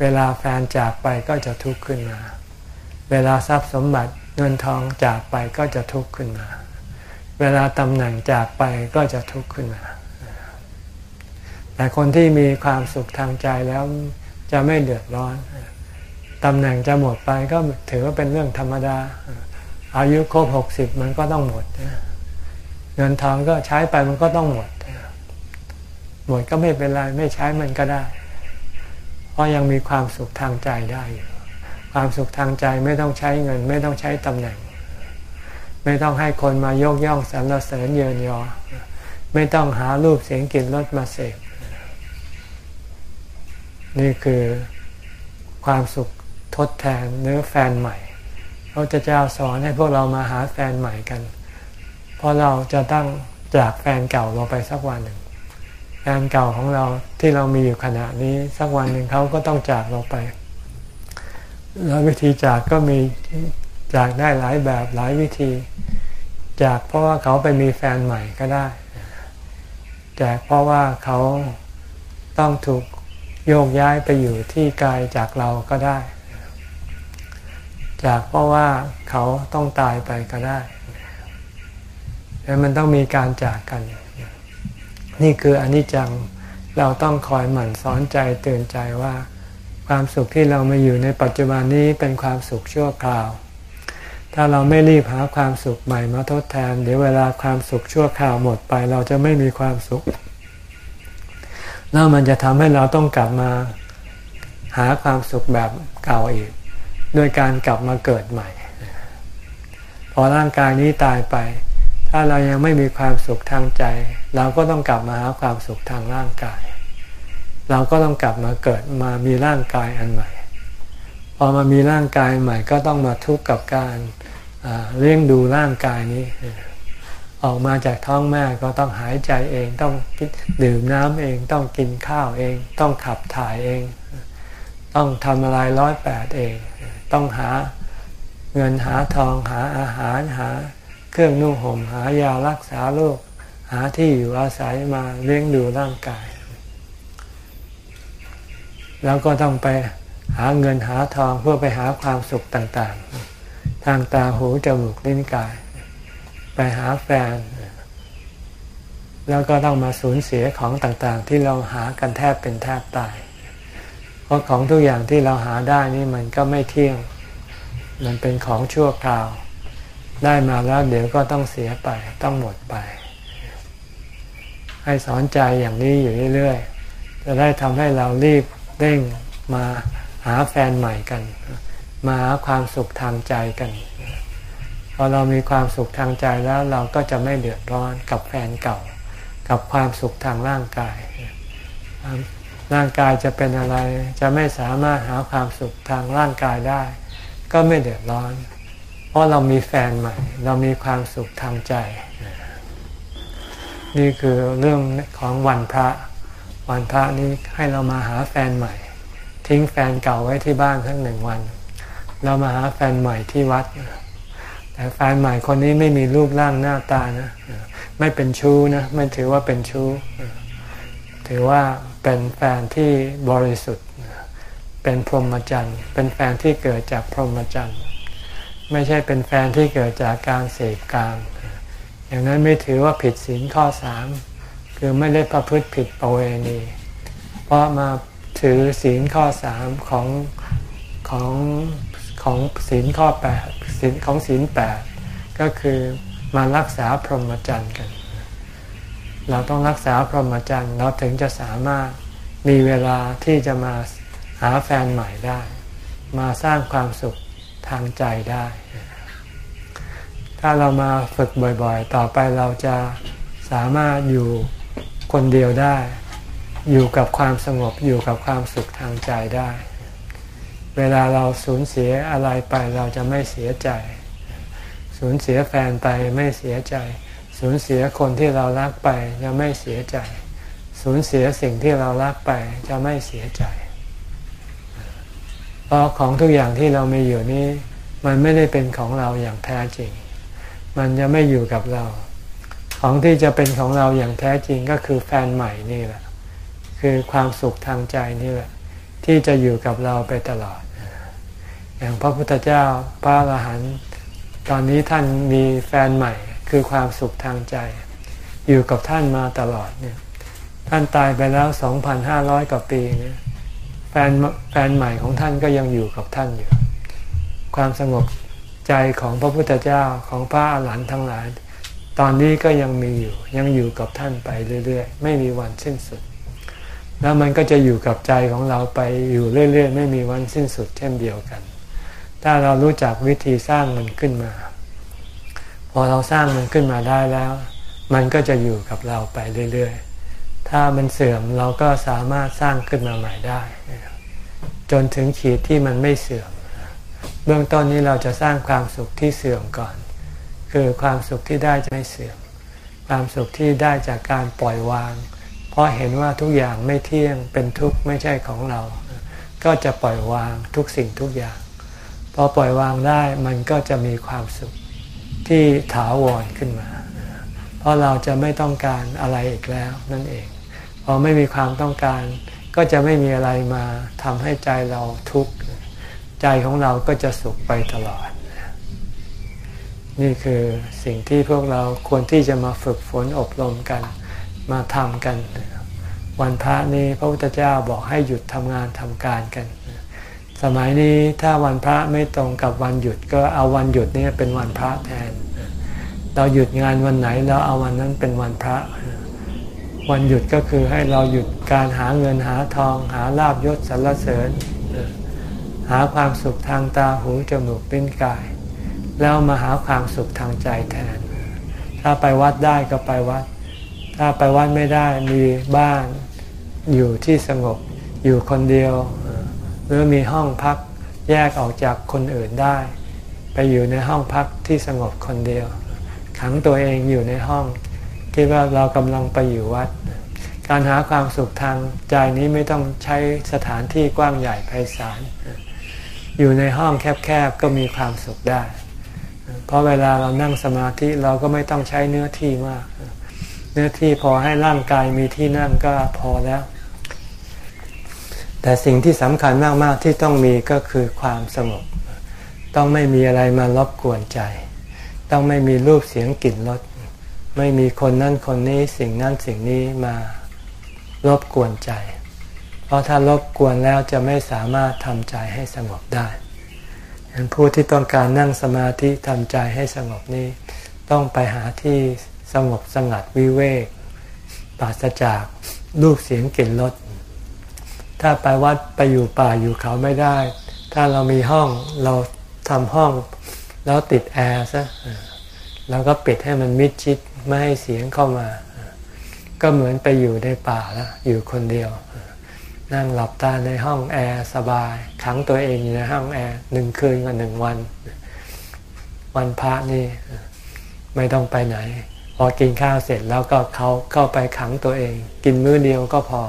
เวลาแฟนจากไปก็จะทุกข์ขึ้นมาเวลาทรัพย์สมบัติ เงินทองจากไปก็จะทุกข์ขึ้นมา เวลาตำแหน่งจากไปก็จะทุกข์ขึ้นมา แต่คนที่มีความสุขทางใจแล้วจะไม่เดือดร้อนตำแหน่งจะหมดไปก็ถือว่าเป็นเรื่องธรรมดา อายุครบหกสิบมันก็ต้องหมด เงินทองก็ใช้ไปมันก็ต้องหมด หมดก็ไม่เป็นไร ไม่ใช้มันก็ได้ เพราะยังมีความสุขทางใจได้อยู่ ความสุขทางใจไม่ต้องใช้เงิน ไม่ต้องใช้ตำแหน่ง ไม่ต้องให้คนมายกย่องสรรเสริญเยินยอ ไม่ต้องหารูปเสียงกลิ่นรสมาเสพนี่คือความสุขทดแทนเนื้อแฟนใหม่พระเจ้าสอนให้พวกเรามาหาแฟนใหม่กัน เพราะเราจะต้องจากแฟนเก่าเราไปสักวันหนึ่งแฟนเก่าของเราที่เรามีอยู่ขณะนี้สักวันหนึ่งเขาก็ต้องจากเราไป แล้ววิธีจากก็มีจากได้หลายแบบหลายวิธี จากเพราะว่าเขาไปมีแฟนใหม่ก็ได้ จากเพราะว่าเขาต้องถูกโยกย้ายไปอยู่ที่ไกลจากเราก็ได้ จากเพราะว่าเขาต้องตายไปก็ได้แต่มันต้องมีการจากกัน นี่คืออนิจจังเราต้องคอยหมั่นสอนใจเตือนใจว่า ความสุขที่เรามาอยู่ในปัจจุบันนี้เป็นความสุขชั่วคราว ถ้าเราไม่รีบหาความสุขใหม่มาทดแทนเดี๋ยวเวลาความสุขชั่วคราวหมดไป เราจะไม่มีความสุข แล้วมันจะทำให้เราต้องกลับมาหาความสุขแบบเก่าอีกด้วยการกลับมาเกิดใหม่ พอร่างกายนี้ตายไป ถ้าเรายังไม่มีความสุขทางใจ เราก็ต้องกลับมาหาความสุขทางร่างกาย เราก็ต้องกลับมาเกิดมามีร่างกายอันใหม่ พอมามีร่างกายใหม่ก็ต้องมาทุกข์กับการเลี้ยงดูร่างกายนี้ ออกมาจากท้องแม่ก็ต้องหายใจเองต้องดื่มน้ำเองต้องกินข้าวเอง ต้องขับถ่ายเอง ต้องทำอะไรร้อยแปดเอง ต้องหาเงินหาทองหาอาหารหาเครื่องนุ่งห่มหายารักษาโรคหาที่อยู่อาศัยมาเลี้ยงดูร่างกาย แล้วก็ต้องไปหาเงินหาทองเพื่อไปหาความสุขต่างๆ ทางตาหูจมูกลิ้นกาย ไปหาแฟน แล้วก็ต้องมาสูญเสียของต่างๆ ที่เราหากันแทบเป็นแทบตาย เพราะของทุกอย่างที่เราหาได้นี่มันก็ไม่เที่ยง มันเป็นของชั่วคราว ได้มาแล้วเดี๋ยวก็ต้องเสียไปต้องหมดไป ให้สอนใจอย่างนี้อยู่เรื่อยๆจะได้ทำให้เรารีบ เร่งมาหาแฟนใหม่กัน มาหาความสุขทางใจกันพอเรามีความสุขทางใจแล้วเราก็จะไม่เดือดร้อนกับแฟนเก่า กับความสุขทางร่างกาย ร่างกายจะเป็นอะไรจะไม่สามารถหาความสุขทางร่างกายได้ ก็ไม่เดือดร้อน เพราะเรามีแฟนใหม่ เรามีความสุขทางใจ นี่คือเรื่องของวันพระ วันพระนี้ให้เรามาหาแฟนใหม่ ทิ้งแฟนเก่าไว้ที่บ้านสักหนึ่งวัน เรามาหาแฟนใหม่ที่วัด แต่แฟนใหม่คนนี้ไม่มีรูปร่างหน้าตานะไม่เป็นชู้นะไม่ถือว่าเป็นชู้ ถือว่าเป็นแฟนที่บริสุทธิ์ เป็นพรหมจรรย์ เป็นแฟนที่เกิดจากพรหมจรรย์ไม่ใช่เป็นแฟนที่เกิดจากการเสพกามอย่างนั้นไม่ถือว่าผิดศีลข้อสาม คือไม่ได้ประพฤติผิดประเวณี เพราะมาถือศีลข้อสามของของของศีลข้อแปดศีลของศีลแปดก็คือมารักษาพรหมจรรย์กัน เราต้องรักษาพรหมจรรย์เราถึงจะสามารถมีเวลาที่จะมาหาแฟนใหม่ได้ มาสร้างความสุขทางใจได้ ถ้าเรามาฝึกบ่อยๆ ต่อไปเราจะสามารถอยู่ คนเดียวได้ อยู่กับความสงบอยู่กับความสุขทางใจได้ เวลาเราสูญเสียอะไรไปเราจะไม่เสียใจ สูญเสียแฟนไปไม่เสียใจ สูญเสียคนที่เรารักไปจะไม่เสียใจ สูญเสียสิ่งที่เรารักไปจะไม่เสียใจ เพราะของทุกอย่างที่เรามีอยู่นี้ มันไม่ได้เป็นของเราอย่างแท้จริง มันจะไม่อยู่กับเรา ของที่จะเป็นของเราอย่างแท้จริงก็คือแฟนใหม่นี่แหละ คือความสุขทางใจนี่แหละ ที่จะอยู่กับเราไปตลอด อย่างพระพุทธเจ้าพระอรหันต์ตอนนี้ท่านมีแฟนใหม่ คือความสุขทางใจ อยู่กับท่านมาตลอดเนี่ยท่านตายไปแล้ว 2,500 กว่าปีเนี่ยแฟนแฟนใหม่ของท่านก็ยังอยู่กับท่านอยู่ ความสงบใจของพระพุทธเจ้าของพระอรหันต์ทั้งหลาย ตอนนี้ก็ยังมีอยู่ยังอยู่กับท่านไปเรื่อยๆ ไม่มีวันสิ้นสุด แล้วมันก็จะอยู่กับใจของเราไปอยู่เรื่อยๆ ไม่มีวันสิ้นสุดเช่นเดียวกัน ถ้าเรารู้จักวิธีสร้างมันขึ้นมา พอเราสร้างมันขึ้นมาได้แล้ว มันก็จะอยู่กับเราไปเรื่อยๆ ถ้ามันเสื่อมเราก็สามารถสร้างขึ้นมาใหม่ได้ จนถึงขีดที่มันไม่เสื่อม เบื้องต้นนี้เราจะสร้างความสุขที่เสื่อมก่อน คือความสุขที่ได้จะไม่เสื่อม ความสุขที่ได้จากการปล่อยวาง เพราะเห็นว่าทุกอย่างไม่เที่ยงเป็นทุกข์ไม่ใช่ของเรา ก็จะปล่อยวางทุกสิ่งทุกอย่าง พอปล่อยวางได้มันก็จะมีความสุขที่ถาวรขึ้นมา เพราะเราจะไม่ต้องการอะไรอีกแล้วนั่นเอง พอไม่มีความต้องการก็จะไม่มีอะไรมาทำให้ใจเราทุกข์ ใจของเราก็จะสุขไปตลอด นี่คือสิ่งที่พวกเราควรที่จะมาฝึกฝนอบรมกันมาทำกัน วันพระนี้พระพุทธเจ้าบอกให้หยุดทำงานทำการกัน สมัยนี้ถ้าวันพระไม่ตรงกับวันหยุดก็เอาวันหยุดนี้เป็นวันพระแทน เราหยุดงานวันไหนเราเอาวันนั้นเป็นวันพระ วันหยุดก็คือให้เราหยุดการหาเงินหาทอง หาลาบยศสรรเสริญ หาความสุขทางตาหูจมูกปิ้นกาย แล้วมาหาความสุขทางใจแทน ถ้าไปวัดได้ก็ไปวัด ถ้าไปวัดไม่ได้มีบ้านอยู่ที่สงบอยู่คนเดียว หรือมีห้องพักแยกออกจากคนอื่นได้ ไปอยู่ในห้องพักที่สงบคนเดียว ขังตัวเองอยู่ในห้อง คิดว่าเรากำลังไปอยู่วัด การหาความสุขทางใจนี้ไม่ต้องใช้สถานที่กว้างใหญ่ไพศาลอยู่ในห้องแคบๆก็มีความสุขได้ เพราะเวลาเรานั่งสมาธิเราก็ไม่ต้องใช้เนื้อที่มาก เนื้อที่พอให้ร่างกายมีที่นั่งก็พอแล้ว แต่สิ่งที่สำคัญมาก ๆ ที่ต้องมีก็คือความสงบ ต้องไม่มีอะไรมารบกวนใจ ต้องไม่มีรูปเสียงกลิ่นรสไม่มีคนนั่นคนนี้สิ่งนั้นสิ่งนี้มารบกวนใจ เพราะถ้ารบกวนแล้วจะไม่สามารถทำใจให้สงบได้ ผู้ที่ต้องการนั่งสมาธิทำใจให้สงบนี้ ต้องไปหาที่สงบสงัดวิเวกปราศจากรูปเสียงกลิ่นรสถ้าไปวัดไปอยู่ป่าอยู่เขาไม่ได้ ถ้าเรามีห้องเราทำห้องแล้วติดแอร์ซะแล้วก็ปิดให้มันมิดชิดไม่ให้เสียงเข้ามา ก็เหมือนไปอยู่ในป่าแล้วอยู่คนเดียว นั่งหลับตาในห้องแอร์สบายขังตัวเองอยู่ในห้องแอร์หนึ่งคืนกับหนึ่งวัน วันพระนี่ไม่ต้องไปไหน พอกินข้าวเสร็จแล้วก็เขาเข้าไปขังตัวเอง กินมื้อเดียวก็พอ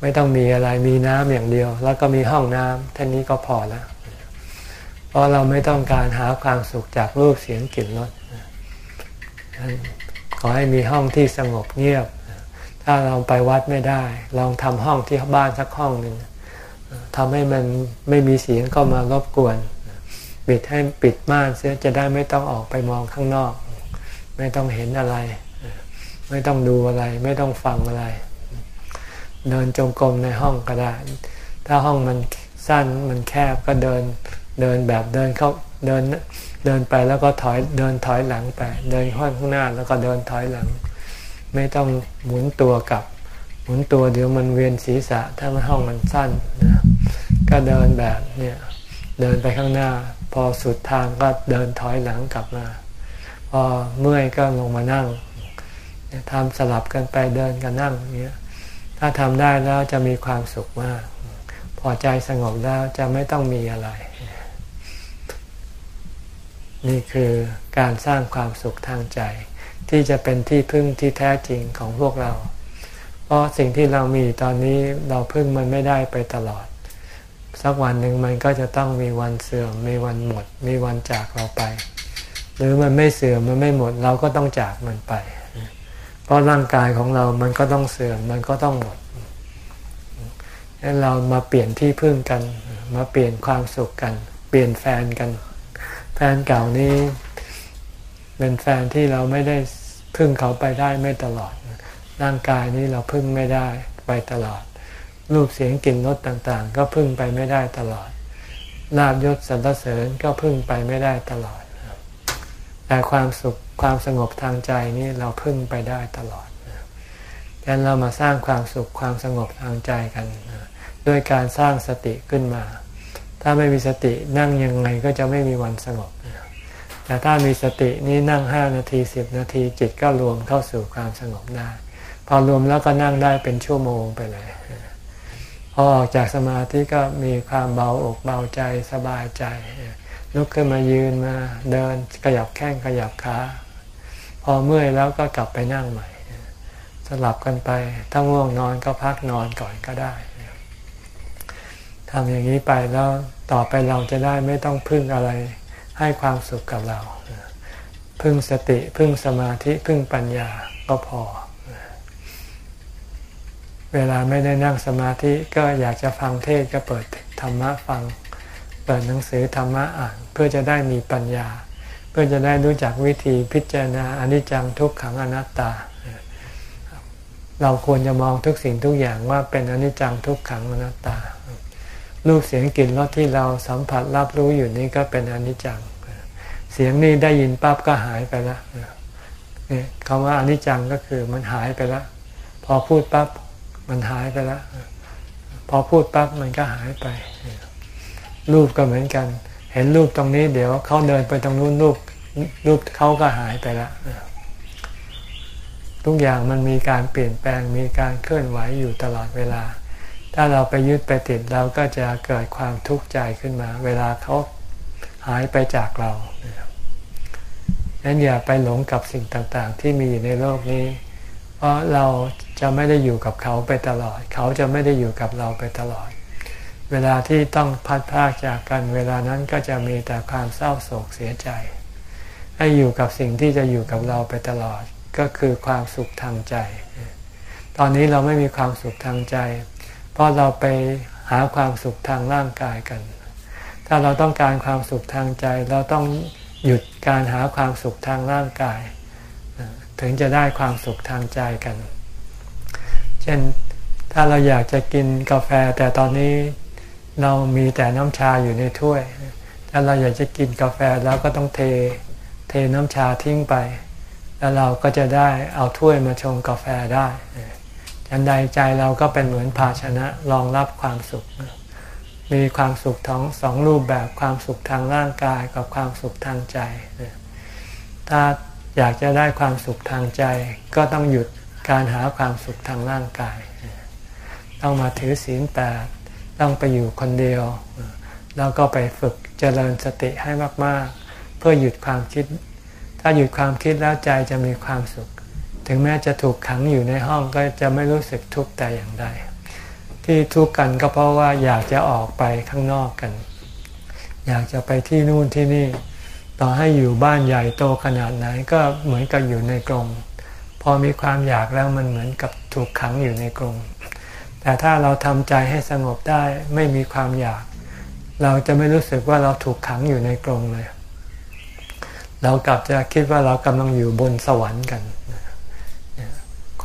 ไม่ต้องมีอะไรมีน้ำอย่างเดียว แล้วก็มีห้องน้ำท่านี้ก็พอแล้ว เพราะเราไม่ต้องการหาความสุขจากรูปเสียงกลิ่นรสขอให้มีห้องที่สงบเงียบ ถ้าเราไปวัดไม่ได้ ลองทำห้องที่บ้านสักห้องหนึ่งทำให้มันไม่มีเสียงก็มารบกวนปิดให้ปิดม่านเสียจะได้ไม่ต้องออกไปมองข้างนอก ไม่ต้องเห็นอะไร ไม่ต้องดูอะไร ไม่ต้องฟังอะไร เดินจงกรมในห้องก็ได้ ถ้าห้องมันสั้นมันแคบก็เดินเดินแบบเดินเข้าเดินเดินไปแล้วก็ถอยเดินถอยหลังไป เดินข้างหน้าแล้วก็เดินถอยหลัง ไม่ต้องหมุนตัวกลับ หมุนตัวเดี๋ยวมันเวียนศีรษะถ้ามันห้องมันสั้นนะก็เดินแบบเนี่ยเดินไปข้างหน้า พอสุดทางก็เดินถอยหลังกลับมา พอเมื่อยก็ลงมานั่งทำสลับกันไปเดินกันนั่งเนี่ยถ้าทำได้แล้วจะมีความสุขมาก พอใจสงบแล้วจะไม่ต้องมีอะไร นี่คือการสร้างความสุขทางใจ ที่จะเป็นที่พึ่งที่แท้จริงของพวกเรา เพราะสิ่งที่เรามีตอนนี้เราพึ่งมันไม่ได้ไปตลอด สักวันหนึ่งมันก็จะต้องมีวันเสื่อม มีวันหมด มีวันจากเราไป หรือมันไม่เสื่อมมันไม่หมดเราก็ต้องจากมันไป เพราะร่างกายของเรามันก็ต้องเสื่อมมันก็ต้องหมดงั้นเรามาเปลี่ยนที่พึ่งกัน มาเปลี่ยนความสุขกัน เปลี่ยนแฟนกัน แฟนเก่านี้ เป็นแฟนที่เราไม่ได้พึ่งเขาไปได้ไม่ตลอด ร่างกายนี้เราพึ่งไม่ได้ไปตลอด รูปเสียงกลิ่นรสต่างๆ ก็พึ่งไปไม่ได้ตลอดลาบยศสรรเสริญก็พึ่งไปไม่ได้ตลอด แต่ความสุขความสงบทางใจนี้เราพึ่งไปได้ตลอดดังนั้นเรามาสร้างความสุขความสงบทางใจกันด้วยการสร้างสติขึ้นมา ถ้าไม่มีสตินั่งยังไงก็จะไม่มีวันสงบ แต่ถ้ามีสตินี้นั่งห้านาทีสิบนาทีจิตก็รวมเข้าสู่ความสงบได้ พอรวมแล้วก็นั่งได้เป็นชั่วโมงไปเลยพอออกจากสมาธิก็มีความเบาอกเบาใจสบายใจ ลุกขึ้นมายืนมาเดินขยับแข้งขยับขาพอเมื่อยแล้วก็กลับไปนั่งใหม่สลับกันไปถ้าง่วงนอนก็พักนอนก่อนก็ได้ทำอย่างนี้ไปแล้วต่อไปเราจะได้ไม่ต้องพึ่งอะไร ให้ความสุขกับเรา พึ่งสติพึ่งสมาธิพึ่งปัญญาก็พอ เวลาไม่ได้นั่งสมาธิก็อยากจะฟังเทศก็เปิดธรรมะฟัง เปิดหนังสือธรรมะอ่าน เพื่อจะได้มีปัญญา เพื่อจะได้รู้จักวิธีพิจารณาอนิจจังทุกขังอนัตตา เราควรจะมองทุกสิ่งทุกอย่างว่าเป็นอนิจจังทุกขังอนัตตา รูปเสียงกลิ่นรสที่เราสัมผัสรับรู้อยู่นี่ก็เป็นอนิจจัง เสียงนี่ได้ยินปั๊บก็หายไปแล้วนี่คำว่าอนิจจังก็คือมันหายไปแล้วพอพูดปั๊บมันหายไปแล้วพอพูดปั๊บมันก็หายไป รูปก็เหมือนกัน เห็นรูปตรงนี้เดี๋ยวเขาเดินไปตรงนู้นรูปรูปเขาก็หายไปแล้วทุกอย่างมันมีการเปลี่ยนแปลงมีการเคลื่อนไหวอยู่ตลอดเวลา ถ้าเราไปยึดไปติดเราก็จะเกิดความทุกข์ใจขึ้นมา เวลาเขาหายไปจากเราดังนั้นอย่าไปหลงกับสิ่งต่างๆ ที่มีอยู่ในโลกนี้ เพราะเราจะไม่ได้อยู่กับเขาไปตลอด เขาจะไม่ได้อยู่กับเราไปตลอด เวลาที่ต้องพัดพากจากกัน เวลานั้นก็จะมีแต่ความเศร้าโศกเสียใจ ให้อยู่กับสิ่งที่จะอยู่กับเราไปตลอด ก็คือความสุขทางใจ ตอนนี้เราไม่มีความสุขทางใจ เพราะเราไปหาความสุขทางร่างกายกัน ถ้าเราต้องการความสุขทางใจ เราต้องหยุดการหาความสุขทางร่างกาย ถึงจะได้ความสุขทางใจกัน เช่นถ้าเราอยากจะกินกาแฟแต่ตอนนี้เรามีแต่น้ำชาอยู่ในถ้วย ถ้าเราอยากจะกินกาแฟแล้วก็ต้องเทเทน้ำชาทิ้งไป แล้วเราก็จะได้เอาถ้วยมาชงกาแฟได้ ฉันใดใจเราก็เป็นเหมือนภาชนะรองรับความสุข มีความสุขทั้งสองรูปแบบความสุขทางร่างกายกับความสุขทางใจ ถ้าอยากจะได้ความสุขทางใจ ก็ต้องหยุดการหาความสุขทางร่างกาย ต้องมาถือศีลแปดต้องไปอยู่คนเดียว แล้วก็ไปฝึกเจริญสติให้มาก ๆ เพื่อหยุดความคิด ถ้าหยุดความคิดแล้วใจจะมีความสุข ถึงแม้จะถูกขังอยู่ในห้องก็จะไม่รู้สึกทุกข์แต่อย่างใด ที่ทุกข์กันก็เพราะว่าอยากจะออกไปข้างนอกกัน อยากจะไปที่นู่นที่นี่ ต่อให้อยู่บ้านใหญ่โตขนาดไหนก็เหมือนกับอยู่ในกรงพอมีความอยากแล้วมันเหมือนกับถูกขังอยู่ในกรงแต่ถ้าเราทำใจให้สงบได้ไม่มีความอยาก เราจะไม่รู้สึกว่าเราถูกขังอยู่ในกรงเลย เรากลับจะคิดว่าเรากำลังอยู่บนสวรรค์กัน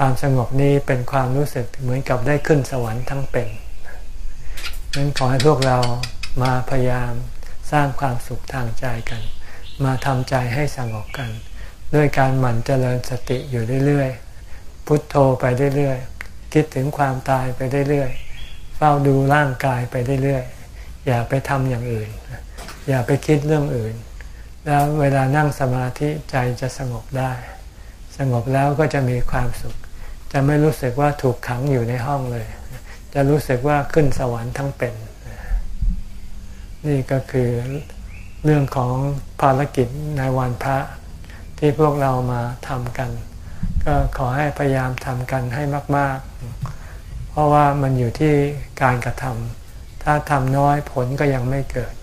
ความสงบนี้เป็นความรู้สึกเหมือนกับได้ขึ้นสวรรค์ทั้งเป็นนั้นขอให้พวกเรามาพยายามสร้างความสุขทางใจกัน มาทำใจให้สงบกัน ด้วยการหมั่นเจริญสติอยู่เรื่อยๆ พุทโธไปเรื่อยๆ คิดถึงความตายไปเรื่อยๆ เฝ้าดูร่างกายไปเรื่อยๆ อย่าไปทำอย่างอื่น อย่าไปคิดเรื่องอื่น แล้วเวลานั่งสมาธิใจจะสงบได้ สงบแล้วก็จะมีความสุข จะไม่รู้สึกว่าถูกขังอยู่ในห้องเลย จะรู้สึกว่าขึ้นสวรรค์ทั้งเป็น นี่ก็คือเรื่องของภารกิจในวันพระที่พวกเรามาทำกัน ก็ขอให้พยายามทำกันให้มาก ๆ เพราะว่ามันอยู่ที่การกระทำถ้าทำน้อยผลก็ยังไม่เกิด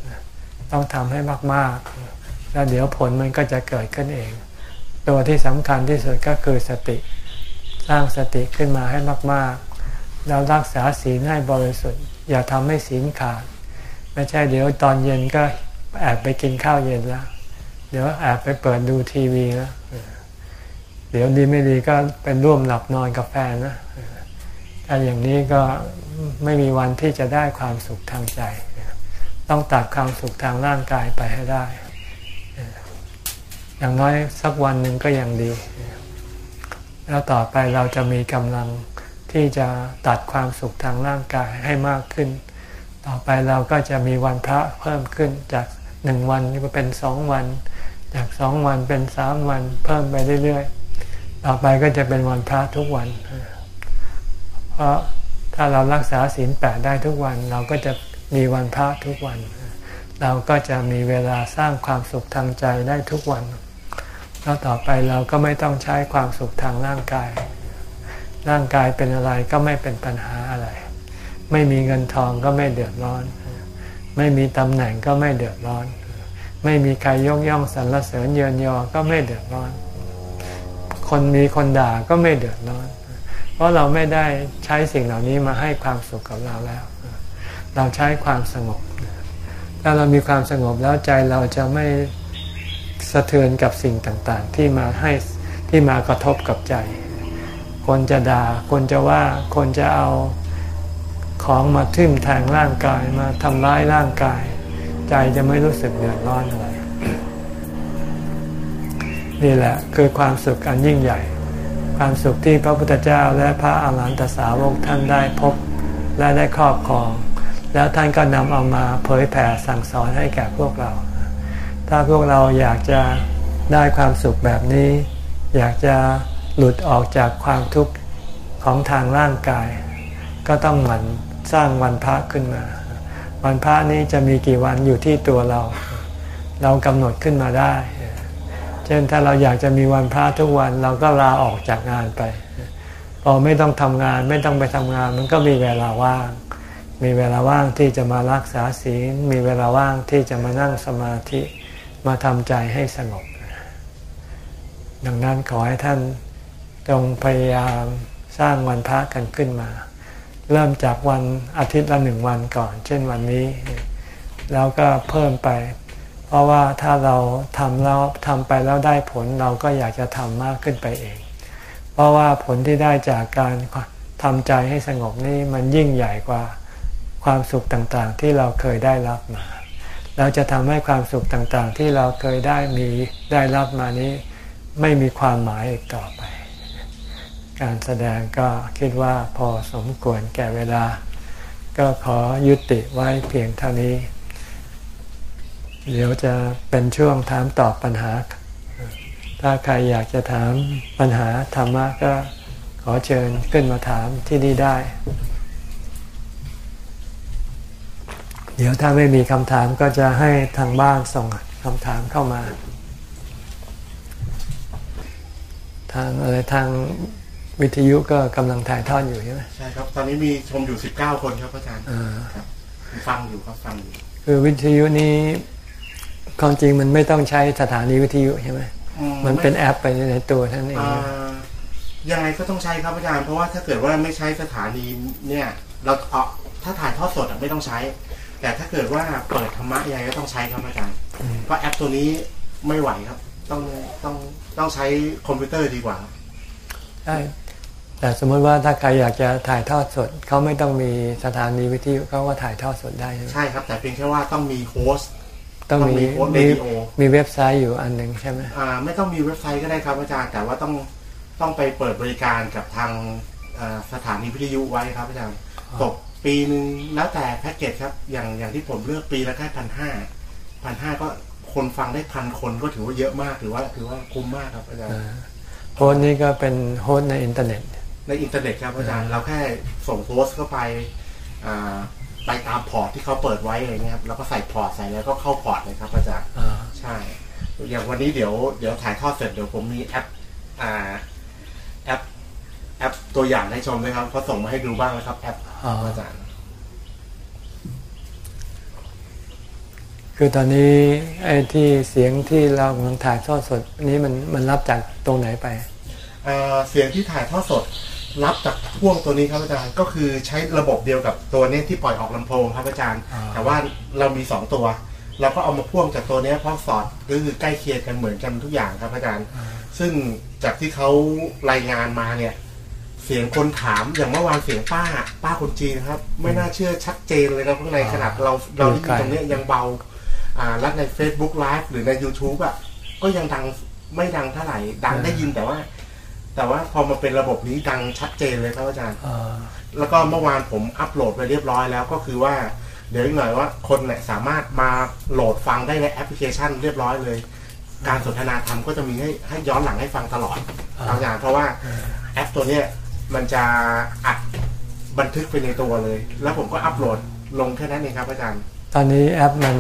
ต้องทำให้มาก ๆ แล้วเดี๋ยวผลมันก็จะเกิดขึ้นเอง ตัวที่สำคัญที่สุดก็คือสติ สร้างสติขึ้นมาให้มาก ๆ แล้วรักษาศีลให้บริสุทธิ์ อย่าทำให้ศีลขาด ไม่ใช่เดี๋ยวตอนเย็นก็แอบไปกินข้าวเย็นแล้ว เดี๋ยวแอบไปเปิดดูทีวีแล้วเดี๋ยวดีไม่ดีก็เป็นร่วมหลับนอนกับแฟนนะถ้าอย่างนี้ก็ไม่มีวันที่จะได้ความสุขทางใจ ต้องตัดความสุขทางร่างกายไปให้ได้ อย่างน้อยสักวันหนึ่งก็ยังดี แล้วต่อไปเราจะมีกำลังที่จะตัดความสุขทางร่างกายให้มากขึ้น ต่อไปเราก็จะมีวันพระเพิ่มขึ้นจากหนึ่งวันก็เป็นสองวัน จากสองวันเป็นสามวันเพิ่มไปเรื่อยๆ ต่อไปก็จะเป็นวันพระทุกวัน เพราะถ้าเรารักษาศีลแปดได้ทุกวัน เราก็จะมีวันพระทุกวัน เราก็จะมีเวลาสร้างความสุขทางใจได้ทุกวัน แล้วต่อไปเราก็ไม่ต้องใช้ความสุขทางร่างกาย ร่างกายเป็นอะไรก็ไม่เป็นปัญหาอะไร ไม่มีเงินทองก็ไม่เดือดร้อน ไม่มีตำแหน่งก็ไม่เดือดร้อน ไม่มีใครยกย่องสรรเสริญเยินยอก็ไม่เดือดร้อน คนมีคนด่าก็ไม่เดือดร้อน เพราะเราไม่ได้ใช้สิ่งเหล่านี้มาให้ความสุขกับเราแล้ว เราใช้ความสงบถ้าเรามีความสงบแล้วใจเราจะไม่ สะเทือนกับสิ่งต่างๆ ที่มาให้ที่มากระทบกับใจ คนจะด่า คนจะว่า คนจะเอาของมาทิ่มแทงร่างกายมาทำร้ายร่างกาย ใจจะไม่รู้สึกเดือดร้อนอะไรนี่แหละคือความสุขอันยิ่งใหญ่ ความสุขที่พระพุทธเจ้าและพระอาหารหันตสาวกท่านได้พบและได้ครอบครอง แล้วท่านก็นำเอามาเผยแผ่สั่งสอนให้แก่พวกเรา ถ้าพวกเราอยากจะได้ความสุขแบบนี้ อยากจะหลุดออกจากความทุกข์ของทางร่างกาย ก็ต้องหมั่นสร้างวันพระขึ้นมา วันพระนี้จะมีกี่วันอยู่ที่ตัวเรา เรากำหนดขึ้นมาได้ เช่นถ้าเราอยากจะมีวันพระทุกวันเราก็ลาออกจากงานไปพอไม่ต้องทำงานไม่ต้องไปทำงาน มันก็มีเวลาว่าง มีเวลาว่างที่จะมารักษาศีลมีเวลาว่างที่จะมานั่งสมาธิ มาทำใจให้สงบ ดังนั้นขอให้ท่านจงพยายามสร้างวันพระกันขึ้นมา เริ่มจากวันอาทิตย์ละหนึ่งวันก่อน เช่นวันนี้ แล้วก็เพิ่มไป เพราะว่าถ้าเราทำแล้วทำไปแล้วได้ผลเราก็อยากจะทำมากขึ้นไปเอง เพราะว่าผลที่ได้จากการทำใจให้สงบนี่มันยิ่งใหญ่กว่าความสุขต่างๆ ที่เราเคยได้รับมา เราจะทำให้ความสุขต่างๆ ที่เราเคยได้มีได้รับมานี้ ไม่มีความหมายอีกต่อไป การแสดงก็คิดว่าพอสมควรแก่เวลา ก็ขอยุติไว้เพียงเท่านี้ เดี๋ยวจะเป็นช่วงถามตอบปัญหา ถ้าใครอยากจะถามปัญหาธรรมะก็ขอเชิญขึ้นมาถามที่นี่ได้ เดี๋ยวถ้าไม่มีคำถามก็จะให้ทางบ้านส่งคำถามเข้ามา ทางอะไรทางวิทยุก็กำลังถ่ายทอดอยู่ใช่ไหมใช่ครับ ตอนนี้มีชมอยู่สิบเก้าคนครับอาจารย์ฟังอยู่ครับฟังอยู่คือวิทยุนี้ความจริงมันไม่ต้องใช้สถานีวิทยุใช่ไหมอืมันเป็นแอปไปในตัวท่านเองอ่ายังไงก็ต้องใช้ครับอาจารย์เพราะว่าถ้าเกิดว่าไม่ใช้สถานีเนี่ย เราเอาถ้าถ่ายทอดสดอะไม่ต้องใช้ แต่ถ้าเกิดว่าเปิดธรรมะยังไงก็ต้องใช้ครับอาจารย์เพราะแอปตัวนี้ไม่ไหวครับ ต้องต้องต้องใช้คอมพิวเตอร์ดีกว่าใช่แต่สมมติว่าถ้าใครอยากจะถ่ายทอดสดเขาไม่ต้องมีสถานีวิทยุเขาก็ถ่ายทอดสดได้ใช่ไหมใช่ครับ แต่เพียงแค่ว่าต้องมี host ต้องมีต้องมีมีวิดีโอมีเว็บไซต์อยู่อันหนึ่งใช่ไหมอ่าไม่ต้องมีเว็บไซต์ก็ได้ครับอาจารย์แต่ว่าต้องต้องไปเปิดบริการกับทางอ่าสถานีวิทยุไว้ครับอาจารย์ตก ปีหนึ่งแล้วแต่แพ็กเกจครับ อย่างอย่างที่ผมเลือกปีละแค่พันห้าพันห้าก็คนฟังได้พันคนก็ถือว่าเยอะมากถือว่าถือว่าคุ้มมากครับอาจารย์ host นี้ก็เป็นhost ในอินเทอร์เน็ต ในอินเทอร์เน็ตครับอาจารย์เราแค่ส่ง port เข้าไปอ่าไปตาม port ที่เขาเปิดไว้อะไรเงี้ยครับแล้วก็ใส่ port ใส่แล้วก็เข้า port เลยครับอาจารย์อ่าใช่ อย่างวันนี้เดี๋ยวเดี๋ยวถ่ายทอดเสร็จเดี๋ยวผมมีแอปอ่าแอป แอปตัวอย่างให้ชมด้วยครับเขาส่งมาให้ดูบ้างนะครับ แอปอ๋ออาจารย์ คือตอนนี้ไอ้ที่เสียงที่เรากำลังถ่ายทอดสดนี้มันมันรับจากตรงไหนไปอ่าเสียงที่ถ่ายทอดสด รับจากพ่วงตัวนี้ครับอาจารย์ก็คือใช้ระบบเดียวกับตัวนี้ที่ปล่อยออกลำโพงครับอาจารย์อ่าแต่ว่าเรามีสองตัว เราก็เอามาพ่วงจากตัวนี้เพราะสอดก็คือใกล้เคียงกันเหมือนกันทุกอย่างครับอาจารย์ ซึ่งจากที่เขารายงานมาเนี่ย เสียงคนถามอย่างเมื่อวานเสียงป้า ป้าคนจีนนะครับ ไม่น่าเชื่อชัดเจนเลยครับข้างในอ่าขนาดเราเราได้ยินไกลตรงเนี้ยยังเบา อ่าแล้วใน Facebook Live หรือใน YouTube อะ ก็ยังดังไม่ดังเท่าไหร่ ดังได้ยินแต่ว่า แต่ว่าพอมาเป็นระบบนี้ดังชัดเจนเลยครับอาจารย์อ่าแล้วก็เมื่อวานผมอัปโหลดไปเรียบร้อยแล้วก็คือว่าเดี๋ยวอีกหน่อยว่าคนเนี่ยสามารถมาโหลดฟังได้ในแอปพลิเคชันเรียบร้อยเลย การสนทนาธรรมก็จะมีให้ให้ย้อนหลังให้ฟังตลอดอ่าอาจารย์เพราะว่าแอปตัวเนี้ย มันจะอัดบันทึกไปในตัวเลย แล้วผมก็อัปโหลดลงแค่นั้นเองครับอาจารย์ ตอนนี้แอปมัน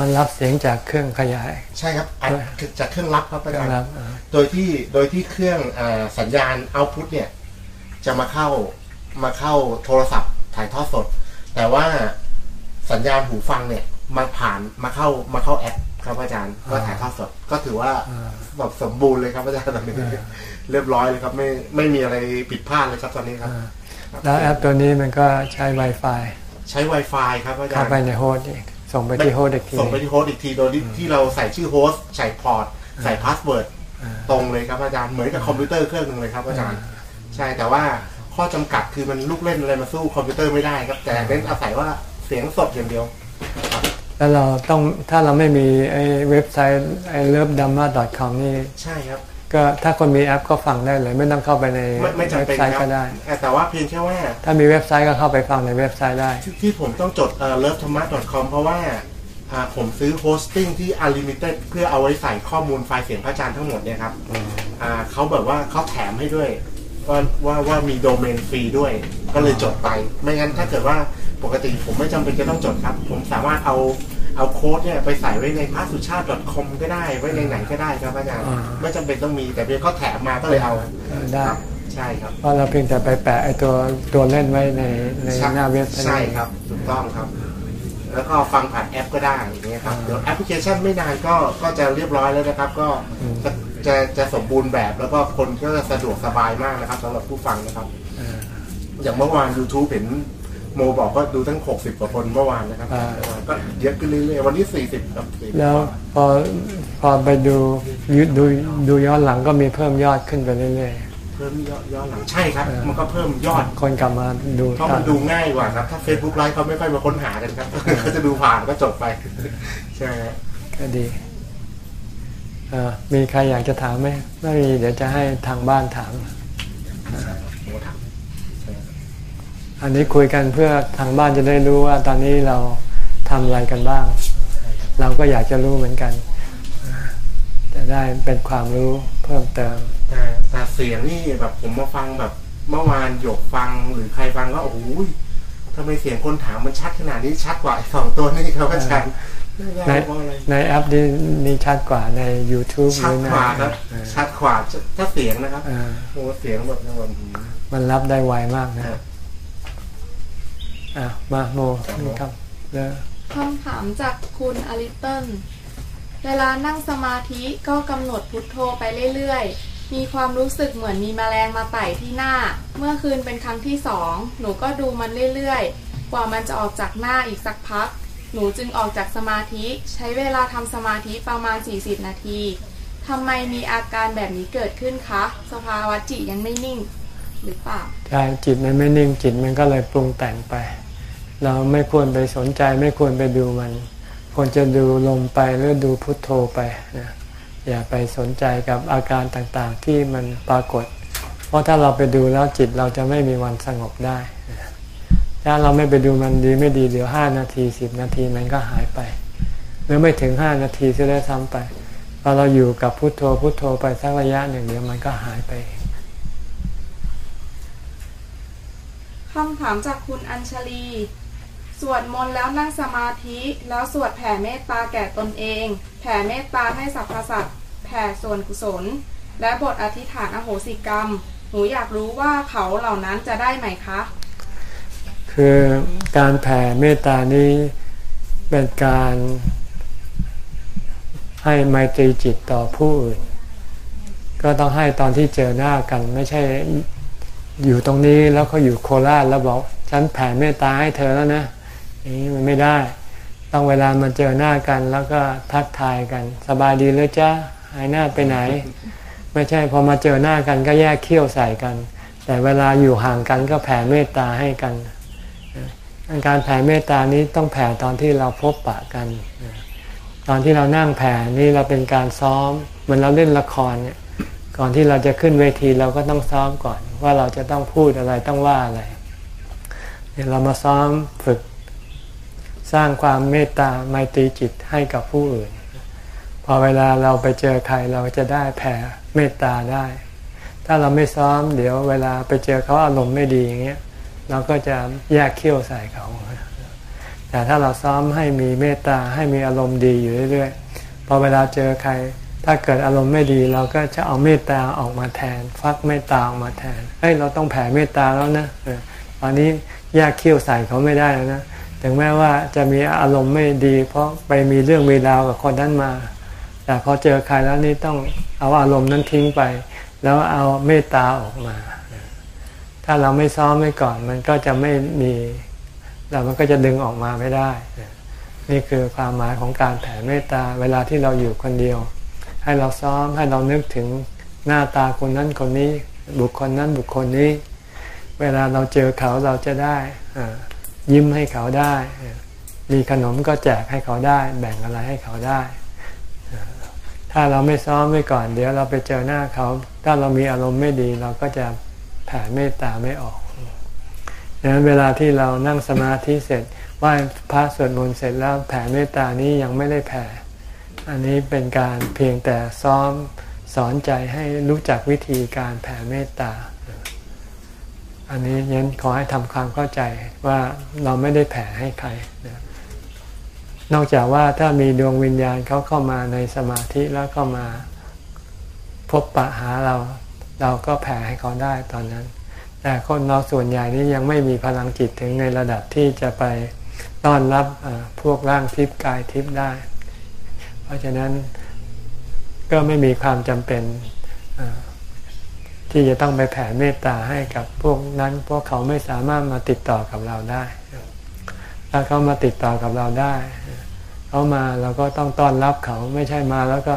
มันรับเสียงจากเครื่องขยาย ใช่ครับอัดจากเครื่องรับครับอาจารย์รับอ่าโดยที่โดยที่เครื่องอาสัญญาณเอาพุทเนี่ย จะมาเข้ามาเข้าโทรศัพท์ถ่ายทอดสด แต่ว่าสัญญาณหูฟังเนี่ยมาผ่านมาเข้ามาเข้าแอป ครับอาจารย์ก็ถ่ายทอดสดก็ถือว่าอ่าแบบสมบูรณ์เลยครับอาจารย์ตอนนี้อ่าเรียบร้อยเลยครับ ไม่ไม่มีอะไรผิดพลาดเลยครับตอนนี้ครับอ่าแล้วแอปตัวนี้มันก็ใช้ Wi-Fi ใช้ Wi-Fi ครับอาจารย์เข้าไปใน host อีกส่งไปที่ host อีกทีส่งไปที่ host อีกทีโดยที่ที่เราใส่ชื่อ host ใส่ port ใส่ password อ่าตรงเลยครับอาจารย์เหมือนกับคอมพิวเตอร์เครื่องหนึ่งเลยครับอาจารย์ ใช่แต่ว่าข้อจำกัดคือมันลูกเล่นอะไรมาสู้คอมพิวเตอร์ไม่ได้ครับ แต่เน้นอาศัยว่าเสียงสดอย่างเดียว แล้วเราต้องถ้าเราไม่มีไอ้เว็บไซต์ไอ้ lovedhamma.com นี่ใช่ครับ ก็ถ้าคนมีแอปก็ฟังได้เลย ไม่ต้องเข้าไปในไม่ไม่จำเว็บเป็นไซต์ครับก็ได้ แต่ว่าเพียงแค่ว่า ถ้ามีเว็บไซต์ก็เข้าไปฟังในเว็บไซต์ได้ ที่ที่ผมต้องจดเอ่อ lovedhamma.com เพราะว่าอ่าผมซื้อ hosting ที่ unlimited เพื่อเอาไว้ใส่ข้อมูลไฟล์เสียงพระอาจารย์ทั้งหมดเนี่ยครับอ่าเขาแบบว่าเขาแถมให้ด้วยว่าว่าว่ามีโดเมนฟรีด้วย ก็เลยจดไป ไม่งั้นถ้าเกิดว่า ปกติผมไม่จำเป็นจะต้องจดครับ ผมสามารถเอาเอาโค้ดเนี่ยไปใส่ไว้ในพาสุชาติ .com ก็ได้ไว้ในไหนก็ได้ครับอาจารย์อ่า ไม่จำเป็นต้องมีแต่เพียงเขาแถมมาก็เลยเอาเออได้ ครับใช่ครับเพราะเราเพียงแต่ไปแปะไอ้ตัวตัวเล่นไว้ในในใช่หน้าเว็บเท่านั้นใช่เองครับ ถูกต้องครับ แล้วก็ฟังผ่านแอปก็ได้อย่างเงี้ยครับอ่าเดี๋ยวแอปพลิเคชันไม่นานก็ก็จะเรียบร้อยแล้วนะครับ ก็อืมจะจะจะสมบูรณ์แบบแล้วก็คนก็จะสะดวกสบายมากนะครับสำหรับผู้ฟังนะครับ เอออย่างเมื่อวาน YouTube เห็น โมบอกว่าดูทั้ง 60 กว่าคนเมื่อวานนะครับอ่า ก็เยอะขึ้นเรื่อยๆวันนี้ 40ครับ40แล้วพอพอไปดูยูดูดูย้อนหลังก็มีเพิ่มยอดขึ้นไปเรื่อย เพิ่มยอดย้อนหลังใช่ครับ เออ มันก็เพิ่มยอด ๆ คนกลับมาดูเพราะมันดูง่ายกว่าครับ ถ้า Facebook ไลฟ์เขาไม่ค่อยมาค้นหากันครับ เขาจะดูผ่านก็จบไป ใช่ฮะก็ดีเอ่อมีใครอยากจะถามไหมไม่มีเดี๋ยวจะให้ทางบ้านถาม โมถามใช่ครับ อันนี้คุยกันเพื่อทางบ้านจะได้รู้ว่าตอนนี้เราทำอะไรกันบ้าง เราก็อยากจะรู้เหมือนกันอ่าจะได้เป็นความรู้เพิ่มเติม แต่แต่เสียงนี่แบบผมมาฟังแบบเมื่อวานหยกฟังหรือใครฟังก็โอ้โหทำไมเสียงคนถามมันชัดขนาดนี้ชัดกว่าไอ้สองตัวนี่ครับอาจารย์ไม่ได้ในเพราะอะไรในแอปนี้นี่ชัดกว่าใน YouTube หชัดรือในกว่าครับเออชัดกว่าถ้าเสียงนะครับเออโอ้เสียงแบบแบบมันรับได้ไวมากนะครับ อะมาโมครับนี่ครับแล้วคำถามจากคุณอลิเติลเวลานั่งสมาธิก็กำหนดพุทโธไปเรื่อยๆ มีความรู้สึกเหมือนมีแมลงมาไต่ที่หน้า เมื่อคืนเป็นครั้งที่สอง หนูก็ดูมันเรื่อยๆ กว่ามันจะออกจากหน้าอีกสักพัก หนูจึงออกจากสมาธิ ใช้เวลาทำสมาธิประมาณ 40 นาทีทำไมมีอาการแบบนี้เกิดขึ้นคะ สภาวะจิตยังไม่นิ่งหรือเปล่า ใช่ จิตมันไม่นิ่ง จิตมันก็เลยปรุงแต่งไป เราไม่ควรไปสนใจไม่ควรไปดูมัน ควรจะดูลมไปหรือดูพุทโธไปนะอย่าไปสนใจกับอาการต่างๆที่มันปรากฏ เพราะถ้าเราไปดูแล้วจิตเราจะไม่มีวันสงบได้ถ้าเราไม่ไปดูมันดีไม่ดีเดี๋ยวห้านาทีสิบนาทีมันก็หายไป หรือไม่ถึงห้านาทีจะได้ซ้ำไปพอเราอยู่กับพุทโธพุทโธไปสักระยะหนึ่งเดี๋ยวมันก็หายไปคำถามจากคุณอัญชลี สวดมนต์แล้วนั่งสมาธิแล้วสวดแผ่เมตตาแก่ตนเอง แผ่เมตตาให้สรรพสัตว์แผ่ส่วนกุศล และบทอธิษฐานอโหสิกรรม หนูอยากรู้ว่าเขาเหล่านั้นจะได้ไหมคะ คือการแผ่เมตตานี้เป็นการให้ไมตรีจิตต่อผู้อื่น ก็ต้องให้ตอนที่เจอหน้ากันไม่ใช่อยู่ตรงนี้แล้วเขาอยู่โคราชแล้วบอก ฉันแผ่เมตตาให้เธอแล้วนะ นี้มันไม่ได้ ต้องเวลามาเจอหน้ากัน แล้วก็ทักทายกัน สบายดีเลยจ้าหายหน้าไปไหน ไม่ใช่พอมาเจอหน้ากันก็แยกเขี้ยวใส่กัน แต่เวลาอยู่ห่างกันก็แผ่เมตตาให้กันการแผ่เมตตานี้ต้องแผ่ตอนที่เราพบปะกัน ตอนที่เรานั่งแผ่นี่เราเป็นการซ้อมเหมือนเราเล่นละครเนี่ยก่อนที่เราจะขึ้นเวทีเราก็ต้องซ้อมก่อน ว่าเราจะต้องพูดอะไรต้องว่าอะไรเนี่ยเรามาซ้อมฝึก สร้างความเมตตาไมตรีจิตให้กับผู้อื่น พอเวลาเราไปเจอใครเราจะได้แผ่เมตตาได้ ถ้าเราไม่ซ้อมเดี๋ยวเวลาไปเจอเขาอารมณ์ไม่ดีอย่างเงี้ยเราก็จะแยกเขี้ยวใส่เขาแต่ถ้าเราซ้อมให้มีเมตตาให้มีอารมณ์ดีอยู่เรื่อยๆพอเวลาเจอใคร ถ้าเกิดอารมณ์ไม่ดีเราก็จะเอาเมตตาออกมาแทน ฟักเมตตาออกมาแทนเฮ้ยเราต้องแผ่เมตตาแล้วนะตอนนี้แยกเขี้ยวใส่เขาไม่ได้แล้วนะ ถึงแม้ว่าจะมีอารมณ์ไม่ดี เพราะไปมีเรื่องมีราวกับคนนั้นมา แต่พอเจอใครแล้วนี่ต้องเอาอารมณ์นั้นทิ้งไป แล้วเอาเมตตาออกมา ถ้าเราไม่ซ้อมไว้ก่อน มันก็จะไม่มีเรามันก็จะดึงออกมาไม่ได้ นี่คือความหมายของการแผ่เมตตาเวลาที่เราอยู่คนเดียว ให้เราซ้อมให้เรานึกถึงหน้าตาคนนั้นคนนี้ บุคคลนั้นบุคคลนี้ เวลาเราเจอเขาเราจะได้ ยิ้มให้เขาได้ มีขนมก็แจกให้เขาได้ แบ่งอะไรให้เขาได้ ถ้าเราไม่ซ้อมไว้ก่อน เดี๋ยวเราไปเจอหน้าเขา ถ้าเรามีอารมณ์ไม่ดี เราก็จะแผ่เมตตาไม่ออกดังนั้นเวลาที่เรานั่งสมาธิเสร็จไหว้พระสวดมนต์เสร็จแล้วแผ่เมตตานี้ยังไม่ได้แผ่ อันนี้เป็นการเพียงแต่ซ้อมสอนใจให้รู้จักวิธีการแผ่เมตตา อันนี้ยันขอให้ทำความเข้าใจว่าเราไม่ได้แผ่ให้ใครนอกจากว่าถ้ามีดวงวิญญาณเขาเข้ามาในสมาธิแล้วก็มาพบปะหาเราเราก็แผ่ให้เขาได้ตอนนั้น แต่คนเราส่วนใหญ่นี้ยังไม่มีพลังจิตถึงในระดับที่จะไปต้อนรับพวกร่างทิพย์กายทิพย์ได้ เพราะฉะนั้นก็ไม่มีความจำเป็น ที่จะต้องไปแผ่เมตตาให้กับพวกนั้น พวกเขาไม่สามารถมาติดต่อกับเราได้ ถ้าเขามาติดต่อกับเราได้ เขามาเราก็ต้องต้อนรับเขาไม่ใช่มาแล้วก็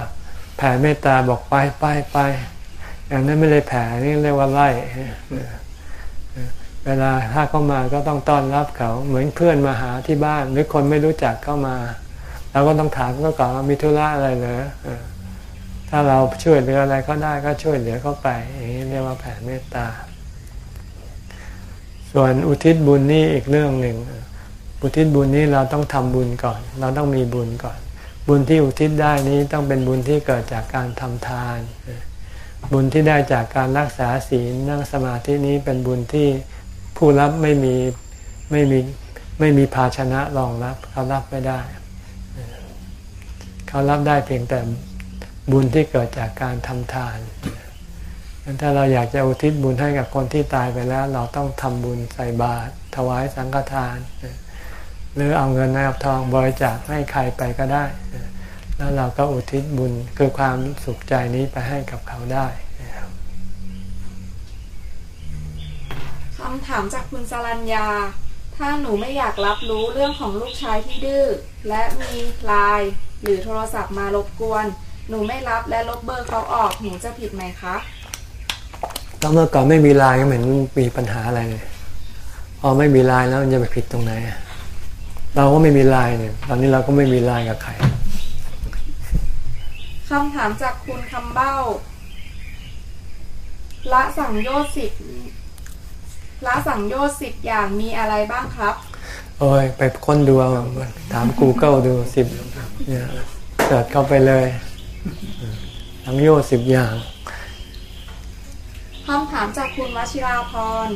แผ่เมตตาบอกไปไปไปอย่างนั้นไม่ได้แผ่นี่เรียกว่าไล่เวลาถ้าเขามาก็ต้องต้อนรับเขา เหมือนเพื่อนมาหาที่บ้าน หรือคนไม่รู้จักเข้ามาเราก็ต้องถามเขาก่อนว่ามีธุระอะไรเหรอ ถ้าเราช่วยเหลืออะไรเขาได้ก็ช่วยเหลือเขาไปอย่างนี้เรียกว่าแผ่เมตตา ส่วนอุทิศบุญนี่อีกเรื่องหนึ่งอุทิศบุญนี้เราต้องทำบุญก่อน เราต้องมีบุญก่อน บุญที่อุทิศได้นี้ต้องเป็นบุญที่เกิดจากการทำทาน บุญที่ได้จากการรักษาศีลนั่งสมาธินี้เป็นบุญที่ผู้รับไม่มีไม่มีไม่มีภาชนะรองรับเขารับไม่ได้ เขารับได้เพียงแต่ บุญที่เกิดจากการทำทานถ้าเราอยากจะอุทิศบุญให้กับคนที่ตายไปแล้ว เราต้องทำบุญใส่บาตรถวายสังฆทาน หรือเอาเงินเอาทองบริจาคให้ใครไปก็ได้ แล้วเราก็อุทิศบุญคือความสุขใจนี้ไปให้กับเขาได้คำถามจากคุณสรัญญา ถ้าหนูไม่อยากรับรู้เรื่องของลูกชายที่ดื้อและมีไลน์หรือโทรศัพท์มารบกวน หนูไม่รับและลบเบอร์เขาออกหนูจะผิดไหมคะตอนเมื่อก่อนไม่มีไลน์ก็เหมือนมีปัญหาอะไรเลยพอไม่มีไลน์แล้วมันจะไปผิดตรงไหนเราก็ไม่มีไลน์เนี่ย ตอนนี้เราก็ไม่มีไลน์กับใครคำถามจากคุณคำเบ้า ละสั่งโยชน์สิบละสั่งโยชน์สิบอย่างมีอะไรบ้างครับ โอ้ย ไปค้นดูถาม Google ดูสิบเนี่ยเสิร์ชเข้าไปเลย สังโยชน์สิบอย่างคำถามจากคุณวชิราพร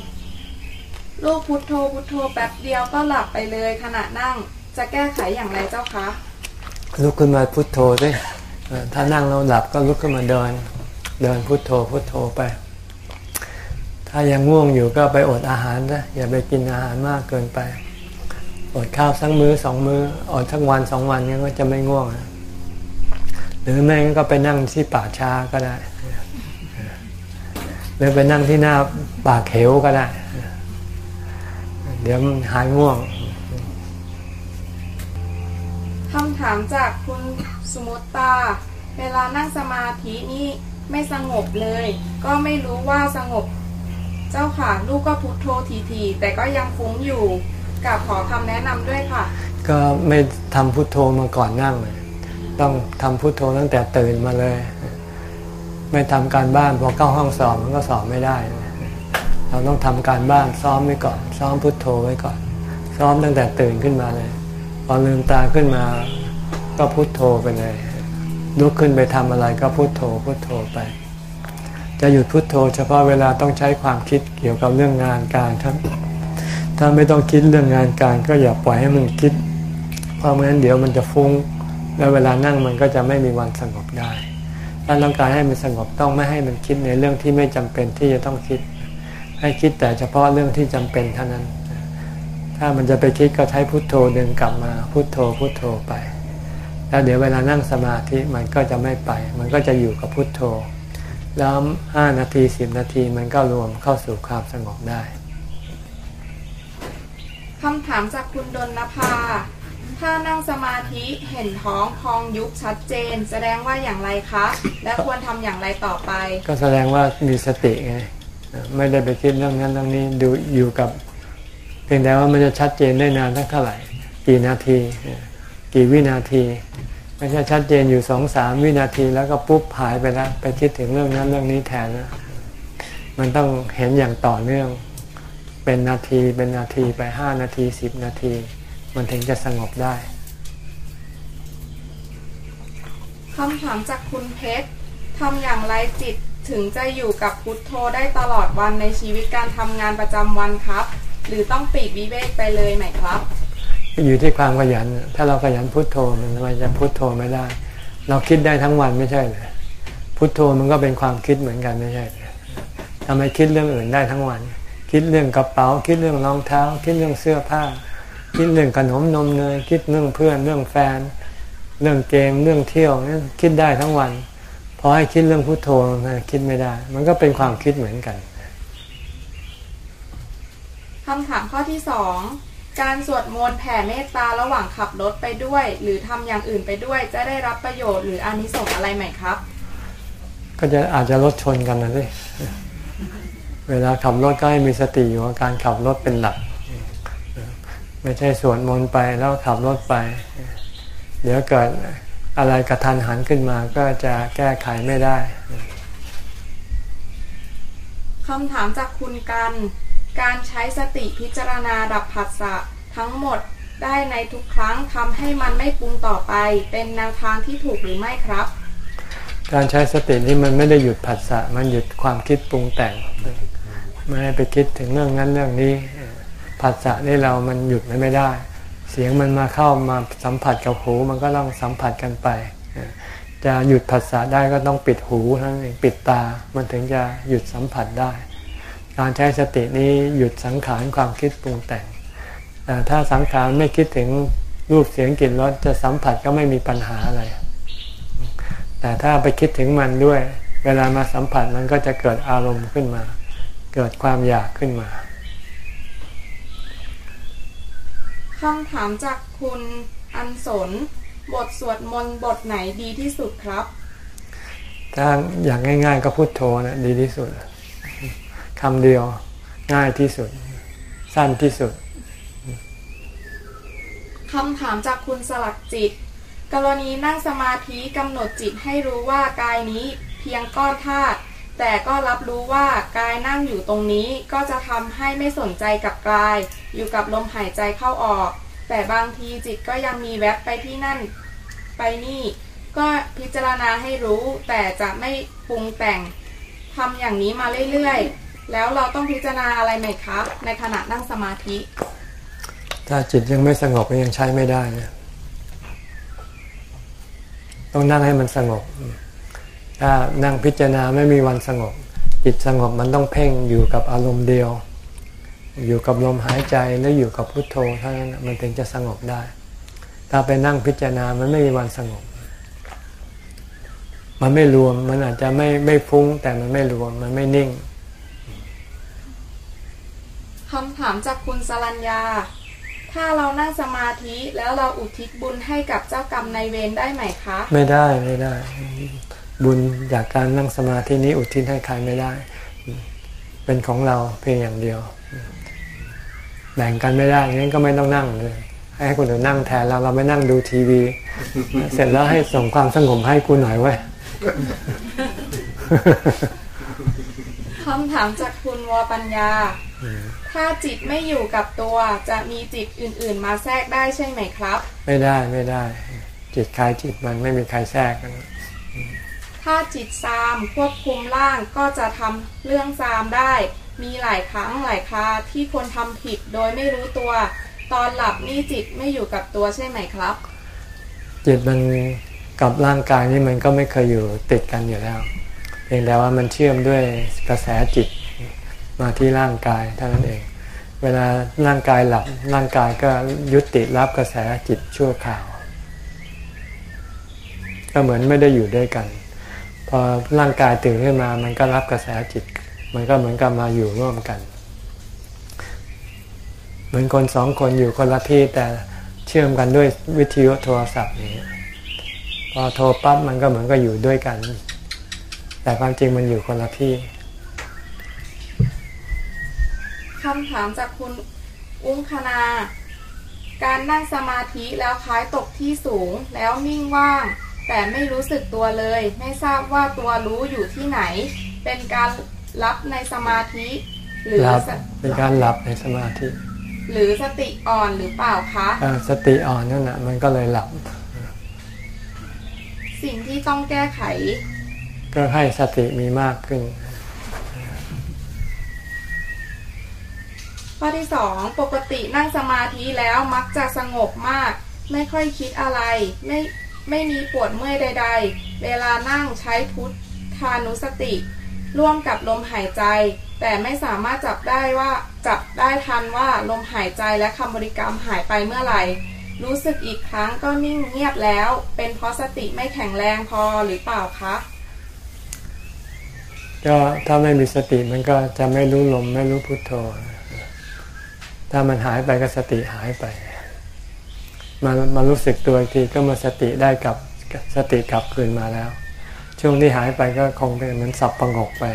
ลูกพุทโธพุทโธแป๊บเดียวก็หลับไปเลยขณะนั่งจะแก้ไขอย่างไรเจ้าคะลุกขึ้นมาพุทโธด้ถ้านั่งแล้วหลับก็ลุกขึ้นมาเดิน เดินพุทโธพุทโธไป ถ้ายังง่วงอยู่ก็ไปอดอาหารนะอย่าไปกินอาหารมากเกินไปอดข้าวสักมื้อสองมื้ออดทั้งวันสองวันนี้ก็จะไม่ง่วง หรือไม่ก็ไปนั่งที่ป่าช้าก็ได้ หรือไปนั่งที่หน้าปากเหวก็ได้ เดี๋ยวหายง่วงคำถามจากคุณสมุตตา เวลานั่งสมาธินี่ไม่สงบเลย ก็ไม่รู้ว่าสงบ เจ้าค่ะลูกก็พุทโธทีๆแต่ก็ยังฟุ้งอยู่กับขอคำแนะนำด้วยค่ะ ก็ไม่ทำพุทโธมาก่อนนั่งเลย ต้องทำพุทโธตั้งแต่ตื่นมาเลย ไม่ทำการบ้านพอเข้าห้องสอบมันก็สอบไม่ได้ เราต้องทำการบ้านซ้อมไว้ก่อน ซ้อมพุทโธไว้ก่อน ซ้อมตั้งแต่ตื่นขึ้นมาเลย พอลืมตาขึ้นมาก็พุทโธไปเลยลุกขึ้นไปทำอะไรก็พุทโธพุทโธไป จะหยุดพุทโธ เฉพาะเวลาต้องใช้ความคิดเกี่ยวกับเรื่องงานการทั้งถ้าไม่ต้องคิดเรื่องงานการก็อย่าปล่อยให้มันคิด เพราะไม่งั้นเดี๋ยวมันจะฟุง้ง แล้วเวลานั่งมันก็จะไม่มีวันสงบได้ ถ้าต้องการให้มันสงบต้องไม่ให้มันคิดในเรื่องที่ไม่จำเป็นที่จะต้องคิด ให้คิดแต่เฉพาะเรื่องที่จำเป็นเท่านั้น ถ้ามันจะไปคิดก็ใช้พุทโธดึงกลับมาพุทโธพุทโธไป แล้วเดี๋ยวเวลานั่งสมาธิมันก็จะไม่ไป มันก็จะอยู่กับพุทโธ แล้วห้านาทีสิบนาทีมันก็รวมเข้าสู่ความสงบได้คำถามจากคุณดนภา ถ้านั่งสมาธิเห็นท้องพองยุบชัดเจน แสดงว่าอย่างไรคะ และควรทำอย่างไรต่อไป ก็แสดงว่ามีสติไงไม่ได้ไปคิดเรื่องนั้นเรื่องนี้ดูอยู่กับเพียงแต่ว่ามันจะชัดเจนได้นานสักเท่าไหร่ กี่นาที กี่วินาที ไม่ใช่ชัดเจนอยู่สองสามวินาทีแล้วก็ปุ๊บหายไปแล้วไปคิดถึงเรื่องนั้นเรื่องนี้แทนนะมันต้องเห็นอย่างต่อเนื่อง เป็นนาทีเป็นนาทีไปห้านาทีสิบนาที มันถึงจะสงบได้คำถามจากคุณเพชรทำอย่างไรจิตถึงจะอยู่กับพุทโธได้ตลอดวันในชีวิตการทำงานประจำวันครับ หรือต้องปีกวิเวกไปเลยไหมครับ อยู่ที่ความขยัน ถ้าเราขยันพุทโธมันทำไมจะพุทโธไม่ได้ เราคิดได้ทั้งวันไม่ใช่เลยพุทโธมันก็เป็นความคิดเหมือนกันไม่ใช่เลยทำไมคิดเรื่องอื่นได้ทั้งวัน คิดเรื่องกระเป๋า คิดเรื่องรองเท้า คิดเรื่องเสื้อผ้า คิดเรื่องขนมนมเนยคิดเรื่องเพื่อนเรื่องแฟน เรื่องเกมเรื่องเที่ยวนี่คิดได้ทั้งวันพอให้คิดเรื่องพุโทโธนะคิดไม่ได้ มันก็เป็นความคิดเหมือนกันคำถามข้อที่สองการสวดมนต์แผ่เมตตาระหว่างขับรถไปด้วย หรือทำอย่างอื่นไปด้วย จะได้รับประโยชน์หรืออานิสงส์อะไรไหมครับ ก็จะอาจจะรถชนกันนะสิเวลาขับรถก็ให้มีสติอยู่กับการขับรถเป็นหลัก ไม่ใช่สวดมนต์ไปแล้วขับรถไป เดี๋ยวเกิดอะไรกระทันหันขึ้นมาก็จะแก้ไขไม่ได้คำถามจากคุณกัน การใช้สติพิจารณาดับผัสสะทั้งหมดได้ในทุกครั้งทำให้มันไม่ปรุงต่อไป เป็นแนวทางที่ถูกหรือไม่ครับ การใช้สตินี่มันไม่ได้หยุดผัสสะมันหยุดความคิดปรุงแต่งไม่ให้ไปคิดถึงเรื่องนั้นเรื่องนี้ ผัสสะนี่เรามันหยุดไม่ได้ เสียงมันมาเข้ามาสัมผัสกับหูมันก็ต้องสัมผัสกันไป จะหยุดผัสสะได้ก็ต้องปิดหูทั้งปิดตา มันถึงจะหยุดสัมผัสได้ การใช้สตินี้หยุดสังขารความคิดปรุงแต่งแต่ถ้าสังขารไม่คิดถึงรูปเสียงกลิ่นรสจะสัมผัสก็ไม่มีปัญหาอะไร แต่ถ้าไปคิดถึงมันด้วย เวลามาสัมผัสมันก็จะเกิดอารมณ์ขึ้นมา เกิดความอยากขึ้นมา คำถามจากคุณอันสน บทสวดมนต์บทไหนดีที่สุดครับ ถ้าอยากง่าย ๆ ก็พุโทโธนะดีที่สุดคำเดียวง่ายที่สุด สั้นที่สุดคำถามจากคุณสลักจิต กรณีนั่งสมาธิกำหนดจิตให้รู้ว่ากายนี้เพียงก้อนธาตุ แต่ก็รับรู้ว่ากายนั่งอยู่ตรงนี้ก็จะทำให้ไม่สนใจกับกาย อยู่กับลมหายใจเข้าออก แต่บางทีจิตก็ยังมีแวบไปที่นั่น ไปนี่ ก็พิจารณาให้รู้ แต่จะไม่ปรุงแต่งทำอย่างนี้มาเรื่อยๆ แล้วเราต้องพิจารณาอะไรไหมครับ ในขณะนั่งสมาธิ ถ้าจิตยังไม่สงบก็ยังใช้ไม่ได้นะต้องนั่งให้มันสงบ ถ้านั่งพิจารณาไม่มีวันสงบ จิตสงบมันต้องเพ่งอยู่กับอารมณ์เดียว อยู่กับลมหายใจและอยู่กับพุทโธเท่านั้นมันถึงจะสงบได้ ถ้าไปนั่งพิจารณามันไม่มีวันสงบ มันไม่รวมมันอาจจะไม่ไม่ฟุ้งแต่มันไม่รวมมันไม่นิ่งคำถามจากคุณสรัญญา ถ้าเรานั่งสมาธิแล้วเราอุทิศบุญให้กับเจ้ากรรมนายเวรได้ไหมคะ ไม่ได้ไม่ได้ บุญจากการนั่งสมาธินี้อุทิศให้ใครไม่ได้ เป็นของเราเพียงอย่างเดียว แบ่งกันไม่ได้งั้นก็ไม่ต้องนั่งเลยให้คนอื่นนั่งแทนเราเราไม่นั่งดูทีวี เสร็จแล้วให้ส่งความสงบให้กูหน่อยไว้ยคำถามจากคุณวปัญญา ถ้าจิตไม่อยู่กับตัวจะมีจิตอื่น ๆ มาแทรกได้ใช่ไหมครับ ไม่ได้ไม่ได้ จิตใครจิตมันไม่มีใครแทรกกัน ถ้าจิตซามควบคุมร่างก็จะทำเรื่องซามได้ มีหลายครั้งหลายคราที่คนทำผิดโดยไม่รู้ตัว ตอนหลับนี่จิตไม่อยู่กับตัวใช่ไหมครับ จิตมันกับร่างกายนี่มันก็ไม่เคยอยู่ติดกันอยู่แล้วเพียงแต่ว่ามันเชื่อมด้วยกระแสจิตมาที่ร่างกายเท่านั้นเอง เวลาร่างกายหลับร่างกายก็ยุติรับกระแสจิตชั่วคราว ก็เหมือนไม่ได้อยู่ด้วยกัน อร่างกายตื่นขึ้นมา มันก็รับกระแสจิต มันก็เหมือนกับมาอยู่ร่วมกัน เหมือนคนสองคนอยู่คนละที่แต่เชื่อมกันด้วยวิทยุโทรศัพท์นี้พอโทรปั๊บมันก็เหมือนกับอยู่ด้วยกัน แต่ความจริงมันอยู่คนละที่คำถามจากคุณอุ้งคณา การนั่งสมาธิแล้วคล้ายตกที่สูงแล้วนิ่งว่าง แต่ไม่รู้สึกตัวเลย ไม่ทราบว่าตัวรู้อยู่ที่ไหน เป็นการรับในสมาธิ หรือหลับสเป็นการหลับในสมาธิ หรือสติอ่อนหรือเปล่าคะอ่าสติอ่อนนั่นแหะมันก็เลยหลับ สิ่งที่ต้องแก้ไข ก็ให้สติมีมากขึ้นข้อที่สองปกตินั่งสมาธิแล้วมักจะสงบมาก ไม่ค่อยคิดอะไร ไม่ ไม่มีปวดเมื่อยใด ๆ เวลานั่งใช้พุทธานุสติ ร่วมกับลมหายใจ แต่ไม่สามารถจับได้ว่าจับได้ทันว่าลมหายใจและคำบริกรรมหายไปเมื่อไหร่ รู้สึกอีกครั้งก็นิ่งเงียบแล้ว เป็นเพราะสติไม่แข็งแรงพอหรือเปล่าคะก็ถ้าไม่มีสติมันก็จะไม่รู้ลมไม่รู้พุทโธ ถ้ามันหายไปก็สติหายไป มามารู้สึกตัวอีกทีก็มาสติได้กับสติกลับคืนมาแล้ว ช่วงที่หายไปก็คงเป็นเหมือนสับประงกไป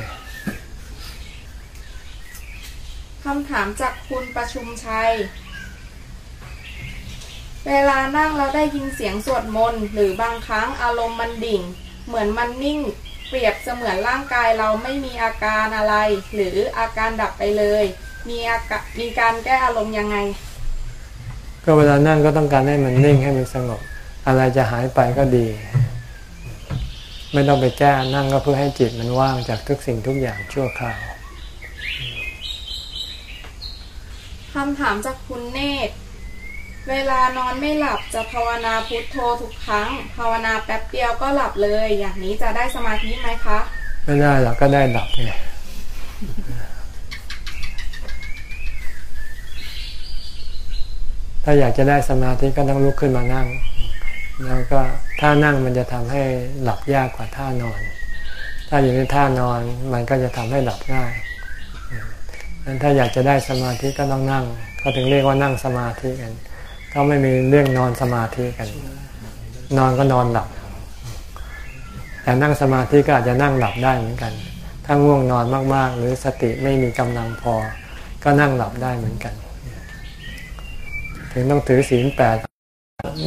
คำถามจากคุณประชุมชัย เวลานั่งเราได้ยินเสียงสวดมนต์หรือบางครั้งอารมณ์มันดิ่ง เหมือนมันนิ่ง เปรียบเสมือนร่างกายเราไม่มีอาการอะไร หรืออาการดับไปเลย มีอากามีการแก้อารมณ์ยังไง ก็เวลานั่งก็ต้องการให้มันนิ่งให้มันสงบ อะไรจะหายไปก็ดี ไม่ต้องไปแก้นั่งก็เพื่อให้จิตมันว่างจากทุกสิ่งทุกอย่างชั่วคราวคำถามจากคุณเนตรเวลานอนไม่หลับจะภาวนาพุทโธทุกครั้ง ภาวนาแป๊บเดียวก็หลับเลย อย่างนี้จะได้สมาธิไหมคะ ไม่ได้เราก็ได้ดับไง ถ้าอยากจะได้สมาธิก็ต้องลุกขึ้นมานั่ง แล้วก็ท่านั่งมันจะทำให้หลับยากกว่าท่านอน ถ้าอยู่ในท่านอนมันก็จะทำให้หลับง่ายดังนั้นถ้าอยากจะได้สมาธิก็ต้องนั่งเขาถึงเรียกว่านั่งสมาธิกันเขาไม่มีเรื่องนอนสมาธิกัน นอนก็นอนหลับ แต่นั่งสมาธิก็อาจจะนั่งหลับได้เหมือนกัน ถ้าง่วงนอนมากๆ หรือสติไม่มีกำลังพอ ก็นั่งหลับได้เหมือนกัน ถึงต้องถือศีลแปด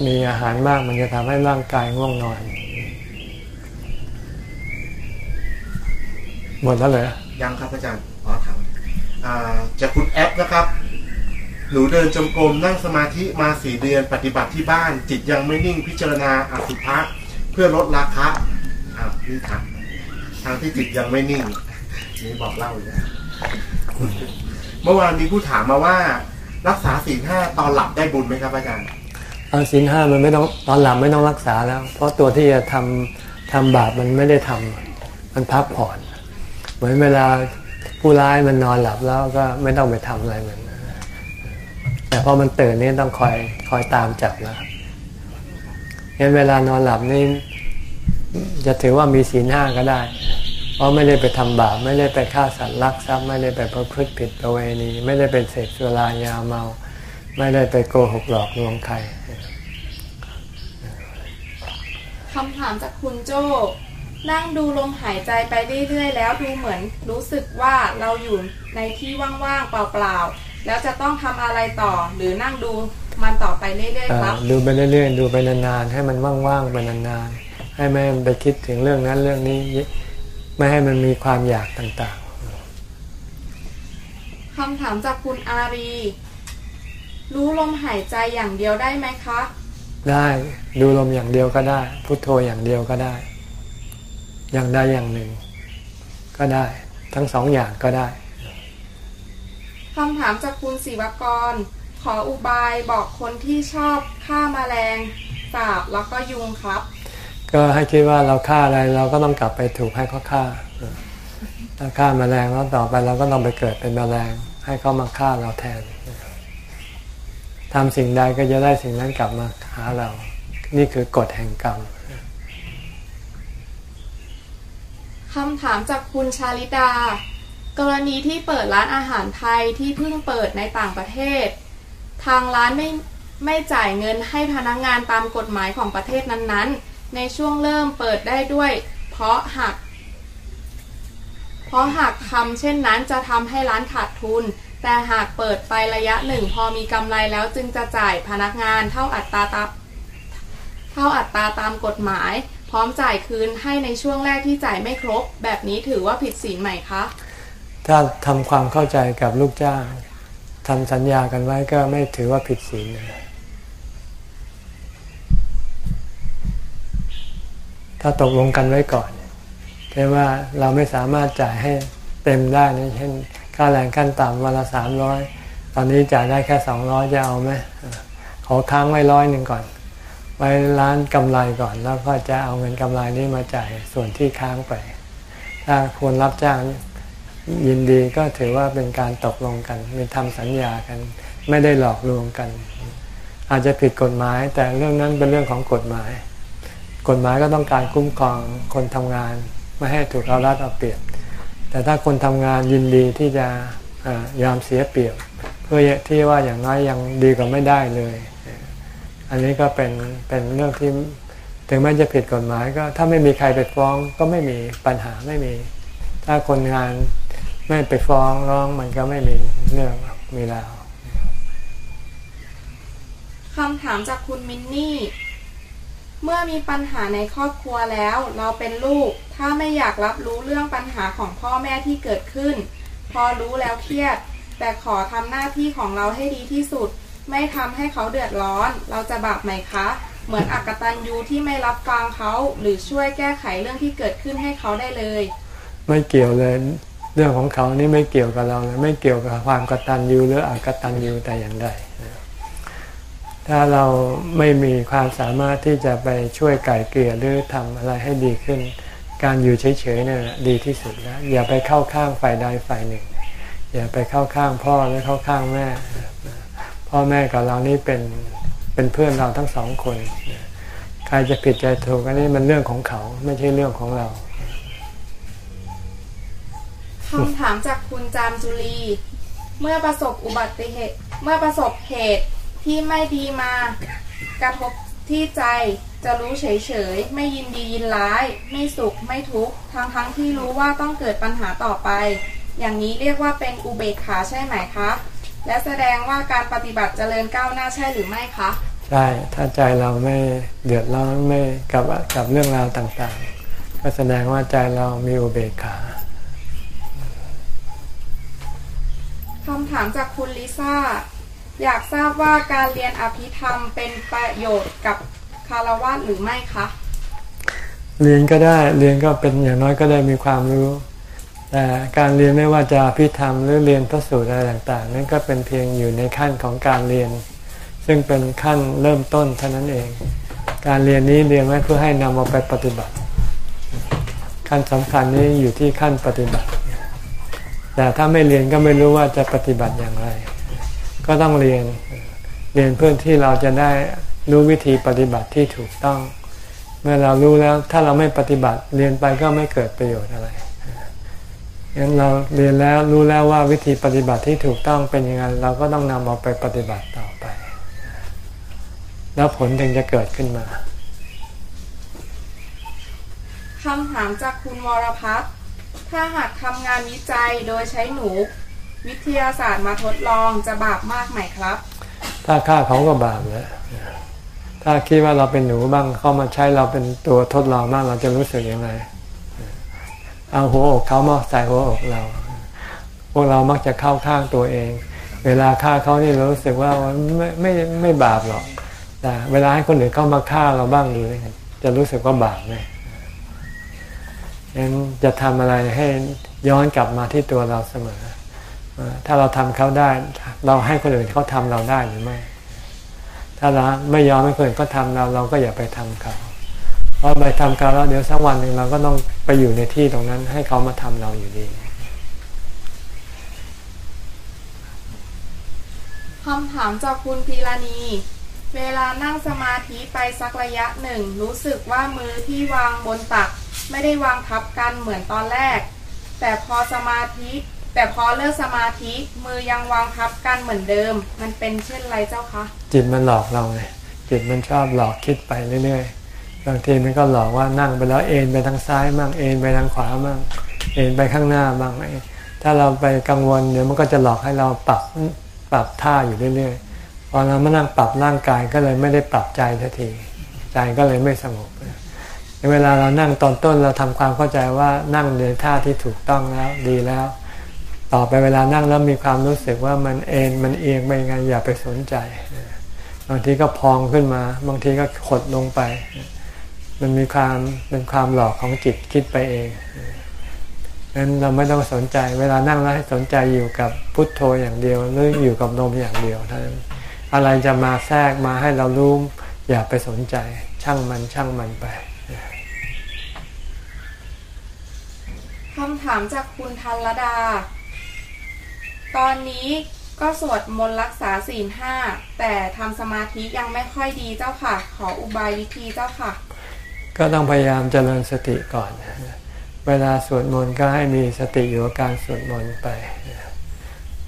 มีอาหารมากมันจะทำให้ร่างกายง่วงนอน หมดแล้วเหรอยังครับอาจารย์อ๋อถามจากคุณแอปนะครับ หนูเดินจงกรมนั่งสมาธิมาสี่เดือนปฏิบัติที่บ้าน จิตยังไม่นิ่งพิจารณาอสุภะเพื่อลดราคะอ้าวนี่ถามทางที่จิตยังไม่นิ่งนี่บอกเล่าอีกแล้วเมื่อวานมีผู้ถามมาว่า รักษาศีลห้าตอนหลับได้บุญไหมครับอาจารย์ตอนศีลห้ามันไม่ต้องตอนหลับไม่ต้องรักษาแล้ว เพราะตัวที่จะทำทำบาปมันไม่ได้ทำมันพักผ่อน เหมือนเวลาผู้ร้ายมันนอนหลับแล้วก็ไม่ต้องไปทำอะไรมัน แต่พอมันตื่นนี่ต้องคอยคอยตามจับแล้วงั้นเวลานอนหลับนี่จะถือว่ามีศีลห้าก็ได้ ราะไม่ได้ไปทำบาปไม่ได้ไปฆ่าสัตว์ลักทรัพย์ไม่ได้ไปประพฤติผิดประเวณี ไม่ได้เป็นเสพสุรายาเมา ไม่ได้ไปโกหกหลอกลวงใครคำถามจากคุณโจ้นั่งดูลมหายใจไปเรื่อยๆ แล้วดูเหมือนรู้สึกว่าเราอยู่ในที่ว่างๆเปล่าๆ แล้วจะต้องทำอะไรต่อ หรือนั่งดูมันต่อไปเรื่อยๆครับอ่าดูไปเรื่อยๆ ดูไปนานๆ ให้มันว่างๆไปนานๆ ให้ไม่ไปคิดถึงเรื่องนั้นเรื่องนี้ ไม่ให้มันมีความอยากต่างคำถามจากคุณอารี รู้ลมหายใจอย่างเดียวได้ไหมคะๆได้ดูลมอย่างเดียวก็ได้ พุโทโธอย่างเดียวก็ได้ อย่างใดอย่างหนึ่ง ก็ได้ ทั้งสองอย่างก็ได้คำถามจากคุณศิวกร ขออุบายบอกคนที่ชอบฆ่ามาแมลงสาบแล้วก็ยุงครับ ก็ให้คิดว่าเราฆ่าอะไรเราก็ต้องกลับไปถูกให้เขาฆ่าถ้าฆ่าแมลงแล้วต่อไปเราก็ต้องไปเกิดเป็นมแมลง ให้เขามาฆ่าเราแทนทำสิ่งใดก็จะได้สิ่งนั้นกลับมาหาเรา นี่คือกฎแห่งกรรมคำถามจากคุณชาลิดากรณีที่เปิดร้านอาหารไทยที่เพิ่งเปิดในต่างประเทศ ทางร้านไม่ไม่จ่ายเงินให้พนักงงานตามกฎหมายของประเทศนั้นๆ ในช่วงเริ่มเปิดได้ด้วย เพราะหาก เพราะหากทำเช่นนั้นจะทำให้ร้านขาดทุน แต่หากเปิดไประยะหนึ่งพอมีกำไรแล้วจึงจะจ่ายพนักงานเท่าอัตราตามเท่าอัตราตามกฎหมาย พร้อมจ่ายคืนให้ในช่วงแรกที่จ่ายไม่ครบ แบบนี้ถือว่าผิดศีลไหมคะ ถ้าทำความเข้าใจกับลูกจ้างทำสัญญากันไว้ก็ไม่ถือว่าผิดศีลนะ ถ้าตกลงกันไว้ก่อนแค่ว่าเราไม่สามารถจ่ายให้เต็มได้นะเช่นค่าแรงขั้นต่ำวันละสามร้อยตอนนี้จ่ายได้แค่สองร้อยจะเอาไหมขอค้างไว้ร้อยหนึ่งก่อน ไว้ร้านกำไรก่อน แล้วก็จะเอาเงินกำไรนี้มาจ่ายส่วนที่ค้างไป ถ้าควรรับจ้างยินดีก็ถือว่าเป็นการตกลงกันมีทำสัญญากัน ไม่ได้หลอกลวงกัน อาจจะผิดกฎหมาย แต่เรื่องนั้นเป็นเรื่องของกฎหมาย กฎหมายก็ต้องการคุ้มครองคนทำงาน ไม่ให้ถูกเอารัดเอาเปรียบ แต่ถ้าคนทำงานยินดีที่จะยอมเสียเปรียบ เพื่อที่ว่าอย่างน้อยยังดีกว่าไม่ได้เลย อันนี้ก็เป็นเป็นเรื่องที่ถึงแม้จะผิดกฎหมายก็ถ้าไม่มีใครไปฟ้องก็ไม่มีปัญหาไม่มี ถ้าคนงานไม่ไปฟ้องร้องมันก็ไม่มีเรื่องมีราวคำถามจากคุณมินนี่ เมื่อมีปัญหาในครอบครัวแล้ว เราเป็นลูก ถ้าไม่อยากรับรู้เรื่องปัญหาของพ่อแม่ที่เกิดขึ้น พอรู้แล้วเครียด แต่ขอทำหน้าที่ของเราให้ดีที่สุด ไม่ทำให้เขาเดือดร้อน เราจะบาปไหมคะ เหมือนอักตันยูที่ไม่รับฟังเขา หรือช่วยแก้ไขเรื่องที่เกิดขึ้นให้เขาได้เลย ไม่เกี่ยวเลย เรื่องของเขานี่ไม่เกี่ยวกับเราเลยไม่เกี่ยวกับความกตัญญูหรืออักตัญญูแต่อย่างใด ถ้าเราไม่มีความสามารถที่จะไปช่วยไก่เกลี่ยหรือทำอะไรให้ดีขึ้น การอยู่เฉยๆเนี่ยดีที่สุดแล้วอย่าไปเข้าข้างฝ่ายใดฝ่ายหนึ่ง อย่าไปเข้าข้างพ่อหรือเข้าข้างแม่ พ่อแม่กับเรานี่เป็นเป็นเพื่อนเราทั้งสองคนเขครจะผิดใจถูกอันนี้มันเรื่องของเขาไม่ใช่เรื่องของเราคำถามจากคุณจามจุลี เมื่อประสบอุบัติเหตุ เมื่อประสบเหตุ ที่ไม่ดีมากระทบที่ใจจะรู้เฉยๆ ไม่ยินดียินร้าย ไม่สุขไม่ทุกข์ทั้งทั้งที่รู้ว่าต้องเกิดปัญหาต่อไป อย่างนี้เรียกว่าเป็นอุเบกขาใช่ไหมคะและแสดงว่าการปฏิบัติเจริญก้าวหน้าใช่หรือไม่คะใช่ถ้าใจเราไม่เดือดร้อนไม่กับกับเรื่องราวต่างๆ ก็แสดงว่าใจเรามีอุเบกขาคำถามจากคุณลิซ่า อยากทราบว่าการเรียนอภิธรรมเป็นประโยชน์กับคารวะหรือไม่คะเรียนก็ได้เรียนก็เป็นอย่างน้อยก็ได้มีความรู้ แต่การเรียนไม่ว่าจะอภิธรรมหรือเรียนพระสูตรอะไรต่างๆ นั่นก็เป็นเพียงอยู่ในขั้นของการเรียน ซึ่งเป็นขั้นเริ่มต้นเท่านั้นเอง การเรียนนี้เรียนไว้เพื่อให้นำเอาไปปฏิบัติ ขั้นสำคัญนี้อยู่ที่ขั้นปฏิบัติ แต่ถ้าไม่เรียนก็ไม่รู้ว่าจะปฏิบัติอย่างไร ก็ต้องเรียนเรียนเพื่อที่เราจะได้รู้วิธีปฏิบัติที่ถูกต้อง เมื่อเรารู้แล้วถ้าเราไม่ปฏิบัติเรียนไปก็ไม่เกิดประโยชน์อะไรงั้นเราเรียนแล้วรู้แล้วว่าวิธีปฏิบัติที่ถูกต้องเป็นยังไงเราก็ต้องนำเอาไปปฏิบัติต่อไป แล้วผลถึงจะเกิดขึ้นมาคำถามจากคุณวรพัฒน์ถ้าหากทำงานวิจัยโดยใช้หนู วิทยาศาสตร์มาทดลองจะบาปมากไหมครับ ถ้าฆ่าเขาก็บาปแล้วถ้าคิดว่าเราเป็นหนูบ้างเขามาใช้เราเป็นตัวทดลองบ้างเราจะรู้สึกยังไง เอาหัวอกเขามาใส่หัวอกเรา พวกเรามักจะเข้าข้างตัวเอง เวลาฆ่าเขานี่เรารู้สึกว่าไม่ไม่ไม่บาปหรอก แต่เวลาให้คนอื่นเข้ามาฆ่าเราบ้างดูจะรู้สึกว่าบาปไหมงั้นจะทำอะไรให้ย้อนกลับมาที่ตัวเราเสมอ ถ้าเราทำเขาได้ เราให้คนอื่นเขาทำเราได้หรือไม่ ถ้าเราไม่ยอมให้คนอื่นเขาทำเราเราก็อย่าไปทำเขาเพราะไปทำเขาแล้วเดี๋ยวสักวันหนึ่งเราก็ต้องไปอยู่ในที่ตรงนั้น ให้เขามาทำเราอยู่ดีคำถามจากคุณพีรานีเวลานั่งสมาธิไปสักระยะหนึ่ง รู้สึกว่ามือที่วางบนตัก ไม่ได้วางทับกันเหมือนตอนแรก แต่พอสมาธิ แต่พอเลิกสมาธิมือยังวางทับกันเหมือนเดิม มันเป็นเช่นไรเจ้าคะจิตมันหลอกเราไงจิตมันชอบหลอกคิดไปเรื่อยๆบางทีมันก็หลอกว่านั่งไปแล้วเอ็นไปทางซ้ายมั่งเอ็นไปทางขวามั่งเอ็นไปข้างหน้าบ้างถ้าเราไปกังวลเดี๋ยวมันก็จะหลอกให้เราปรับปรับท่าอยู่เรื่อยๆพอเรามานั่งปรับร่างกายก็เลยไม่ได้ปรับใจทันทีใจก็เลยไม่สงบเวลาเรานั่งตอนต้นเราทำความเข้าใจว่านั่งในท่าที่ถูกต้องแล้วดีแล้ว ต่อไปเวลานั่งแล้วมีความรู้สึกว่ามันเอ็นมันเอียงไปยังไงอย่าไปสนใจ บางทีก็พองขึ้นมา บางทีก็ขดลงไป มันมีความเป็นความหลอกของจิตคิดไปเองนั้นเราไม่ต้องสนใจ เวลานั่งแล้วให้สนใจอยู่กับพุทโธอย่างเดียวหรืออยู่กับลมอย่างเดียวเท่านั้นอะไรจะมาแทรกมาให้เรารู้อย่าไปสนใจ ช่างมันช่างมันไปคำถามจากคุณทันรดา ตอนนี้ก็สวดมนต์รักษาศีลห้าแต่ทำสมาธิยังไม่ค่อยดีเจ้าค่ะ ขออุบายวิธีเจ้าค่ะ ก็ต้องพยายามเจริญสติก่อน เวลาสวดมนต์ก็ให้มีสติอยู่กับการสวดมนต์ไป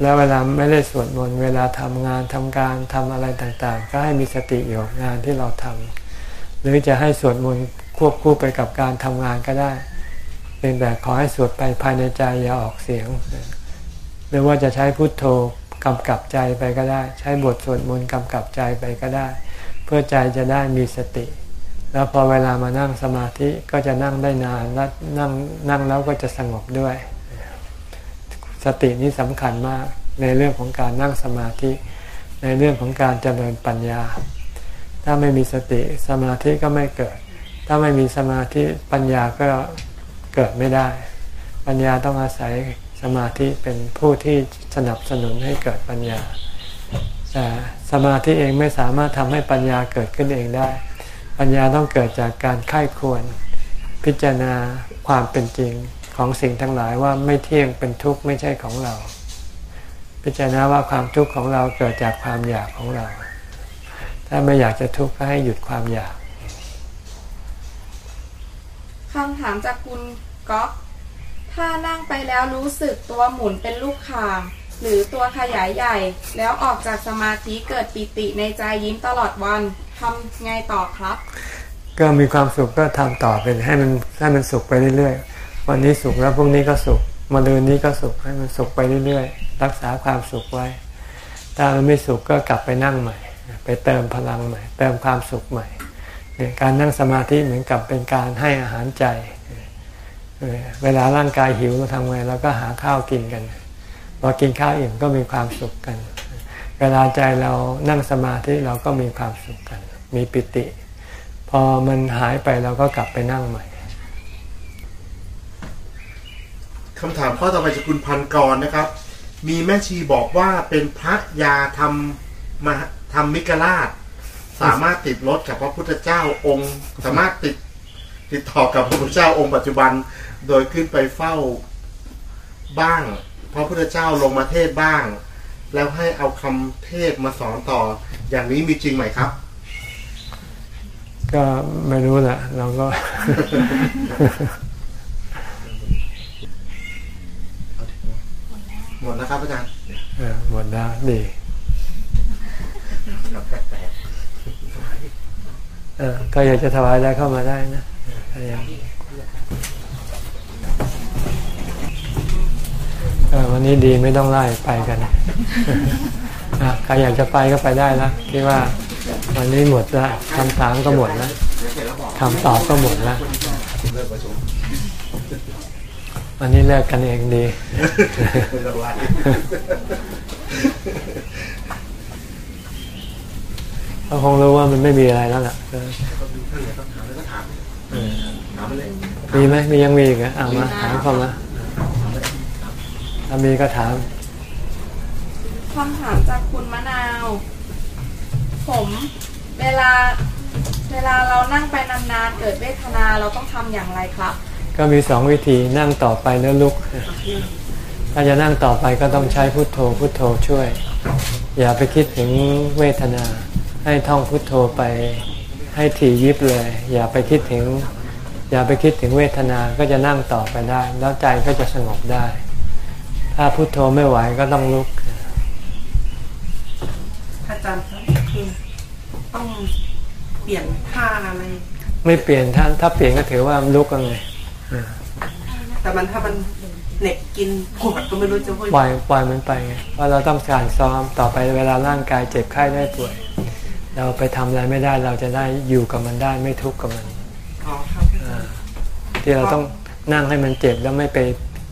แล้วเวลาไม่ได้สวดมนต์เวลาทำงานทำการทำอะไรต่างๆ ก็ให้มีสติอยู่กับงานที่เราทำหรือจะให้สวดมนต์ควบคู่ไปกับการทำงานก็ได้เป็นแต่ขอให้สวดไปภายในใจอย่าออกเสียง หรือว่าจะใช้พุทโธกำกับใจไปก็ได้ ใช้บทสวดมนต์กำกับใจไปก็ได้ เพื่อใจจะได้มีสติ แล้วพอเวลามานั่งสมาธิก็จะนั่งได้นานและนั่งนั่งแล้วก็จะสงบด้วย สตินี้สำคัญมากในเรื่องของการนั่งสมาธิ ในเรื่องของการเจริญปัญญา ถ้าไม่มีสติสมาธิก็ไม่เกิด ถ้าไม่มีสมาธิปัญญาก็เกิดไม่ได้ ปัญญาต้องอาศัย สมาธิเป็นผู้ที่สนับสนุนให้เกิดปัญญา แต่สมาธิเองไม่สามารถทำให้ปัญญาเกิดขึ้นเองได้ ปัญญาต้องเกิดจากการไข้ควร พิจารณาความเป็นจริงของสิ่งทั้งหลายว่าไม่เที่ยงเป็นทุกข์ไม่ใช่ของเรา พิจารณาว่าความทุกข์ของเราเกิดจากความอยากของเรา ถ้าไม่อยากจะทุกข์ก็ให้หยุดความอยากคำถามจากคุณก๊อก ถ้านั่งไปแล้วรู้สึกตัวหมุนเป็นลูกข่าง หรือตัวขยายใหญ่ แล้วออกจากสมาธิเกิดปิติในใจยิ้มตลอดวันทำไงต่อครับ ก็มีความสุขก็ทำต่อไปให้มันให้มันสุขไปเรื่อยๆ วันนี้สุขแล้วพรุ่งนี้ก็สุขมะรืนนี้ก็สุขให้มันสุขไปเรื่อยๆ รักษาความสุขไว้ ถ้ามันไม่สุขก็กลับไปนั่งใหม่ ไปเติมพลังใหม่ เติมความสุขใหม่เนี่ยการนั่งสมาธิเหมือนกับเป็นการให้อาหารใจ เวลาร่างกายหิวเราทำไงเราก็หาข้าวกินกันพอกินข้าวอิ่มก็มีความสุขกัน เวลาใจเรานั่งสมาธิเราก็มีความสุขกัน มีปิติ พอมันหายไปเราก็กลับไปนั่งใหม่คำถามข้อต่อไปจากคุณพันกรนะครับ มีแม่ชีบอกว่าเป็นพระยาทำมาทำมิกราช สามารถติดรถกับพระพุทธเจ้าองค์ สามารถติด ติดต่อกับพระพุทธเจ้าองค์ปัจจุบัน โดยขึ้นไปเฝ้าบ้าง พระพุทธเจ้าลงมาเทศบ้าง แล้วให้เอาคำเทศมาสอนต่ออย่างนี้มีจริงไหมครับ ก็ไม่รู้แหละเราก็หมดนะครับอาจารย์เออหมดแล้วดีครับแปลกเออก็อยากจะถวายอะไรเข้ามาได้นะ พยายามวันนี้ดีไม่ต้องไล่ไปกันใครอยากจะไปก็ไปได้แล้วคิดว่าวันนี้หมดล้วคำถามก็หมดล้วคำตอบก็หมดละวันนี้เลิกกันเองดีเขาคงรู้ว่ามันไม่มีอะไรแล้วล่ะ เออท่านไหนต้องถามแล้วก็ถามเออถามไปเลยมีไหมมียังมีอีกเหรอเอามาถามเข้ามาถ้ามีก็ถามคำถามจากคุณมะนาว ผมเวลาเวลาเรานั่งไปนานๆเกิดเวทนาเราต้องทำอย่างไรครับ ก็มีสองวิธีนั่งต่อไปแล้วลุก ถ้าจะนั่งต่อไปก็ต้องใช้พุทโธพุทโธช่วย อย่าไปคิดถึงเวทนาให้ท่องพุทโธไป ให้ถี่ยิบเลย อย่าไปคิดถึง อย่าไปคิดถึงเวทนาก็จะนั่งต่อไปได้ แล้วใจก็จะสงบได้ ถ้าพุทโธไม่ไหวก็ต้องลุกอาจารย์ครับคือต้องเปลี่ยนท่าอะไรไม่เปลี่ยนถ้าถ้าเปลี่ยนก็ถือว่าลุกก็ไงแต่มันถ้ามันเหน็บกินปวดก็ไม่รู้จะพูดปล่อยปล่อยมันไปไงเพราะเราต้องการซ้อมต่อไปเวลาร่างกายเจ็บไข้ได้ป่วย เราไปทำอะไรไม่ได้เราจะได้อยู่กับมันได้ไม่ทุกข์กับมันอ๋อครับอ่าที่เราต้องนั่งให้มันเจ็บแล้วไม่ไป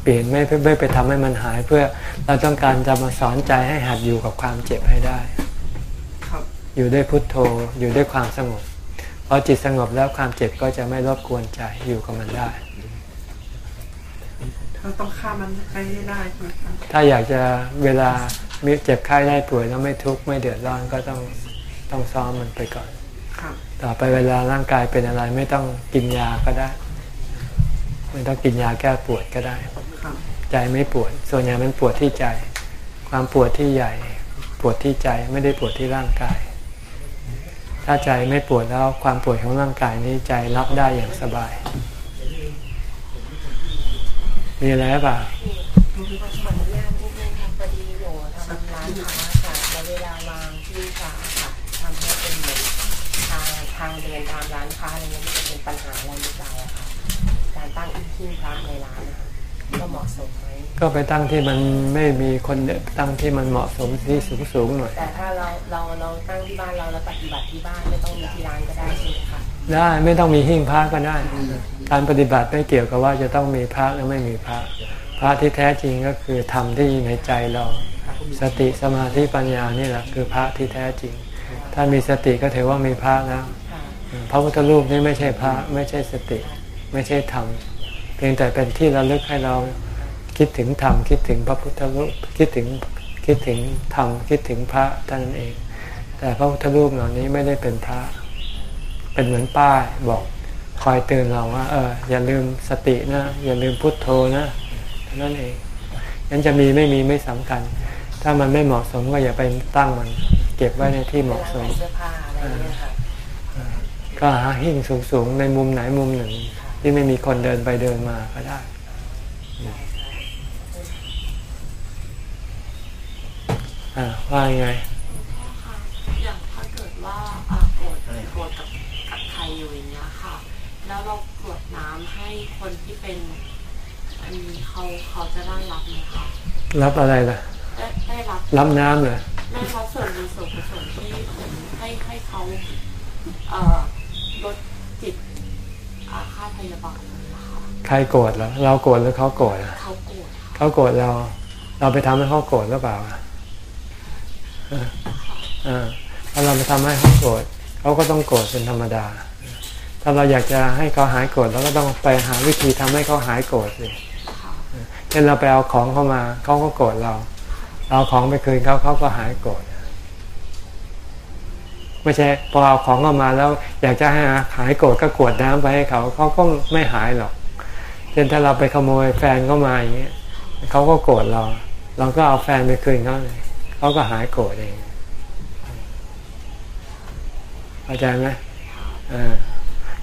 เปลี่ยนไม่ไม่ไม่ไปทำให้มันหายเพื่อเราต้องการจะมาสอนใจให้หัดอยู่กับความเจ็บให้ได้ครับอยู่ด้วยพุทโธอยู่ด้วยความสงบพอจิตสงบแล้วความเจ็บก็จะไม่รบกวนใจอยู่กับมันได้เราต้องฆ่ามันไปให้ได้ใช่ไหมครับถ้าอยากจะเวลามีเจ็บไข้ได้ป่วยแล้วไม่ทุกข์ไม่เดือดร้อนก็ต้อง ต้องซ้อมมันไปก่อนครับต่อไปเวลาร่างกายเป็นอะไรไม่ต้องกินยาก็ได้ ไม่ต้องกินยาแก้ปวดก็ได้ครับใจไม่ปวด ส่วนใหญ่มันปวดที่ใจ ความปวดที่ใหญ่ ปวดที่ใจไม่ได้ปวดที่ร่างกาย ถ้าใจไม่ปวดแล้วความปวดของร่างกายนี้ใจรับได้อย่างสบาย มีอะไรหรือเปล่าขออนุญาตนิดนึงค่ะพอดีหนูทำร้านค้าค่ะแล้วเวลาวางที่ค้าค่ะทำให้เป็นเหมือน ทางทางเดินตามร้านค้าอะไรเงี้ยมันจะเป็นปัญหาอะไรหรือเปล่าอะค่ะการตั้งอิทิ้งพระในร้านนะคะก็เหมาะสมไหมก็ไปตั้งที่มันไม่มีคนเดินตั้งที่มันเหมาะสมที่สูงสูงๆหน่อยแต่ถ้าเราเราเราตั้งที่บ้านเราแล้วปฏิบัติที่บ้านไม่ต้องมีที่ร้านก็ได้ใช่ไหมคะได้ไม่ต้องมีหิ้งพระก็ได้ การปฏิบัติไม่เกี่ยวกับว่าจะต้องมีพระหรือไม่มีพระ พระที่แท้จริงก็คือธรรมที่ในใจเรา สติสมาธิปัญญานี่แหละคือพระที่แท้จริง ถ้ามีสติก็ถือว่ามีพระแล้วค่ะ พระพุทธรูปนี่ไม่ใช่พระไม่ใช่สติ ไม่ใช่ธรรม เพียงแต่เป็นที่ระลึกให้เราคิดถึงธรรมคิดถึงพระพุทธรูปคิดถึงคิดถึงธรรมคิดถึงพระเท่านั้นเอง แต่พระพุทธรูปเหล่านี้ไม่ได้เป็นพระ เป็นเหมือนป้ายบอกคอยเตือนเราว่าเอออย่าลืมสตินะอย่าลืมพุทโธนะเท่านั้นเองงั้นจะมีไม่มีไม่สำคัญ ถ้ามันไม่เหมาะสมก็อย่าไปตั้งมัน เก็บไว้ในที่เหมาะสมเสื้อผ้าอะไรเงี้ยค่ะ ก็หาหิ้งสูงๆ ในมุมไหนมุมหนึ่ง ที่ไม่มีคนเดินไปเดินมาก็ได้ อ่าว่ายังไงพ่อคะอย่างถ้าเกิดว่าอ่าโกรธโกรธกับกับใครอยู่อย่างเงี้ยค่ะ แล้วเรากรวดน้ำให้คนที่เป็นอันนี้เขาเขาจะได้รับไหมคะรับอะไรล่ะ ได้ได้รับรับน้ำเหรอได้รับส่วนบุญส่วนกุศลที่ผมให้ให้เขา เอ่อ ลดจิตอาฆาตพยาบาทนะคะใครโกรธเหรอเราโกรธหรือเขาโกรธอะเขาโกรธค่ะเขาโกรธเรา เราไปทำให้เขาโกรธหรือเปล่าอะเออเออถ้าเราไปทำให้เขาโกรธเขาก็ต้องโกรธเป็นธรรมดา ถ้าเราอยากจะให้เขาหายโกรธเราก็ต้องไปหาวิธีทำให้เขาหายโกรธสิค่ะเช่นเราไปเอาของเข้ามาเขาก็โกรธเรา เอาของไปคืนเขาเขาก็หายโกรธ ไม่ใช่พอเอาของเข้ามาแล้ว อยากจะให้หายโกรธก็กรวดน้ำไปให้เขาเขาก็ไม่หายหรอกเช่นถ้าเราไปขโมยแฟนเข้ามาอย่างเงี้ยเขาก็โกรธเรา เราก็เอาแฟนไปคืนเขาเลยเขาก็หายโกรธเองเข้าใจไหม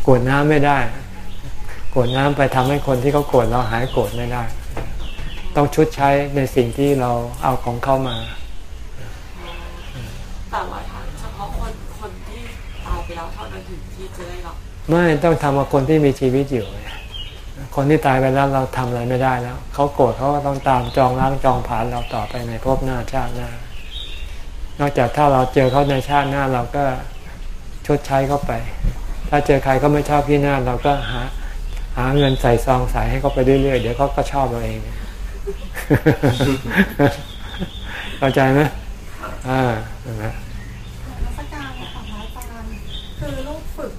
กรวดน้ำไม่ได้กรวดน้ำไปทำให้คนที่เขาโกรธเราหายโกรธไม่ได้ ต้องชดใช้ในสิ่งที่เราเอาของเข้ามาแต่ว่าถ้าเฉพาะคนคนที่ตายไป แล้วเท่านั้นถึงที่จะได้รับไม่ต้องทำกับคนที่มีชีวิตอยู่ คนที่ตายไปแล้วเราทำอะไรไม่ได้แล้วเขาโกรธเขาก็ต้องตามจองล้างจองผ่านเราต่อไปในภพหน้าชาติหน้า นอกจากถ้าเราเจอเขาในชาติหน้าเราก็ชดใช้เขาไป ถ้าเจอใครก็ไม่ชอบที่หน้าเราก็หาหาเงินใส่ซองใส่ให้เขาไปเรื่อยๆเดี๋ยวเขาก็ชอบเราเองเข้าใจไหมอ่าเห็นไหม นักสการค่ะพระอาจารย์ คือลูกฝึก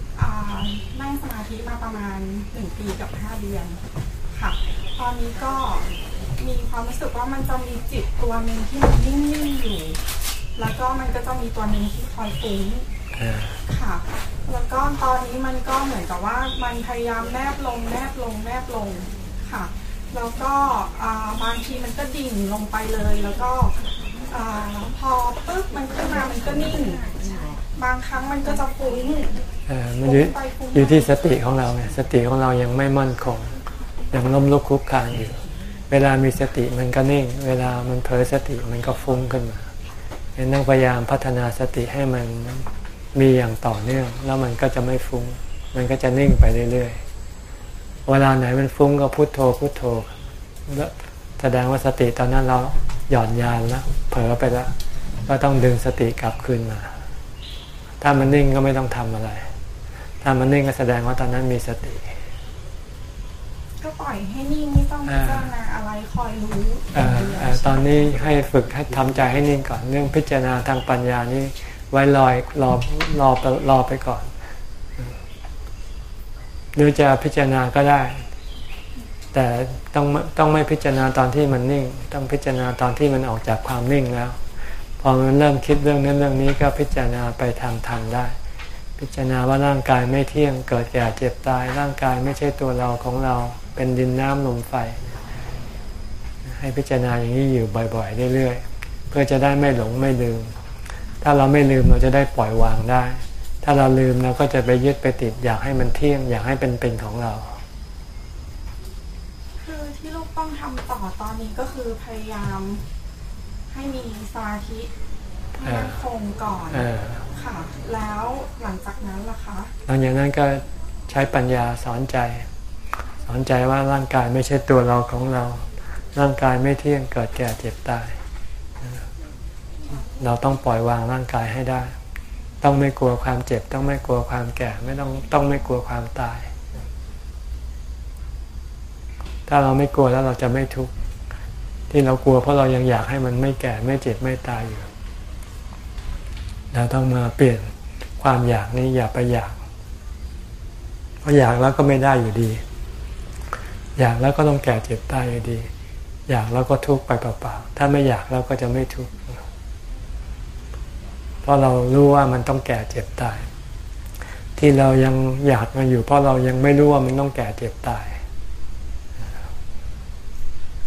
นั่งสมาธิมาประมาณหนึ่งปีกับห้าเดือนค่ะ ตอนนี้ก็มีความรู้สึกว่ามันจะมีจิตตัวหนึ่งที่มันนิ่งๆอยู่ แล้วก็มันก็จะมีตัวหนึ่งที่คอยฟุ้งค่ะ แล้วก็ตอนนี้มันก็เหมือนกับว่ามันพยายามแนบลงแนบลงแนบลงค่ะ แล้วก็บางทีมันก็ดิ่งลงไปเลย แล้วก็อพอปึ๊บมันขึ้นมามันก็นิ่ง บางครั้งมันก็จะฟุ้งเออมันอยู่อยู่ที่สติของเราไงสติของเรายังไม่มั่นคงยังล้มลุกคลุกคลานอยู่ เวลามีสติมันก็นิ่ง เวลามันเผลอสติมันก็ฟุ้งขึ้นมาเห็นต้องพยายามพัฒนาสติให้มันมีอย่างต่อเนื่อง แล้วมันก็จะไม่ฟุ้ง มันก็จะนิ่งไปเรื่อยๆ เวลาไหนมันฟุ้งก็พุโทโธพุโทโธแล้วแสดงว่าสติตอนนั้นเราหย่อนยานแล้วเผลอไปแล้วก็ต้องดึงสติกลับคืนมา ถ้ามันนิ่งก็ไม่ต้องทำอะไร ถ้ามันนิ่งก็แสดงว่าตอนนั้นมีสติ ก็ปล่อยให้นิ่งไม่ต้องพิจารณาอะไรคอยรู้เอ่อเอ่อตอนนี้ให้ฝึกให้ทำใจให้นิ่งก่อน เรื่องพิจารณาทางปัญญานี่ไว้ลอยรอรอไปรอไปก่อนหรือจะพิจารณาก็ได้ แต่ต้องต้องไม่พิจารณาตอนที่มันนิ่ง ต้องพิจารณาตอนที่มันออกจากความนิ่งแล้ว พอมันเริ่มคิดเรื่องนั้นเรื่องนี้ก็พิจารณาไปทางธรรมได้ พิจารณาว่าร่างกายไม่เที่ยงเกิดแก่เจ็บตาย ร่างกายไม่ใช่ตัวเราของเราเป็นดินน้ำลมไฟ ให้พิจารณาอย่างนี้อยู่บ่อยๆเรื่อยๆเพื่อจะได้ไม่หลงไม่ลืม ถ้าเราไม่ลืมเราจะได้ปล่อยวางได้ ถ้าเราลืมเราก็จะไปยึดไปติดอยากให้มันเที่ยง อยากให้เป็นเป็นของเราคือที่ลูกต้องทำต่อตอนนี้ก็คือพยายาม ให้มีสมาธิให้มั่นคงก่อนเออค่ะ แล้วหลังจากนั้นล่ะคะหลังจากนั้นก็ใช้ปัญญาสอนใจ สอนใจว่าร่างกายไม่ใช่ตัวเราของเรา ร่างกายไม่เที่ยงเกิดแก่เจ็บตาย เราต้องปล่อยวางร่างกายให้ได้ ต้องไม่กลัวความเจ็บ ต้องไม่กลัวความแก่ ไม่ต้องต้องไม่กลัวความตาย ถ้าเราไม่กลัวแล้วเราจะไม่ทุกข์ ที่เรากลัวเพราะเรายังอยากให้มันไม่แก่ไม่เจ็บไม่ตายอยู่ เราต้องมาเปลี่ยนความอยากนี้อย่าไปอยากเพราะอยากแล้วก็ไม่ได้อยู่ดี อยากแล้วก็ต้องแก่เจ็บตายอยู่ดี อยากแล้วก็ทุกข์ไปเปล่าๆถ้าไม่อยากแล้วก็จะไม่ทุกข์เพราะเรารู้ว่ามันต้องแก่เจ็บตาย ที่เรายังอยากมาอยู่ เพราะเรายังไม่รู้ว่ามันต้องแก่เจ็บตาย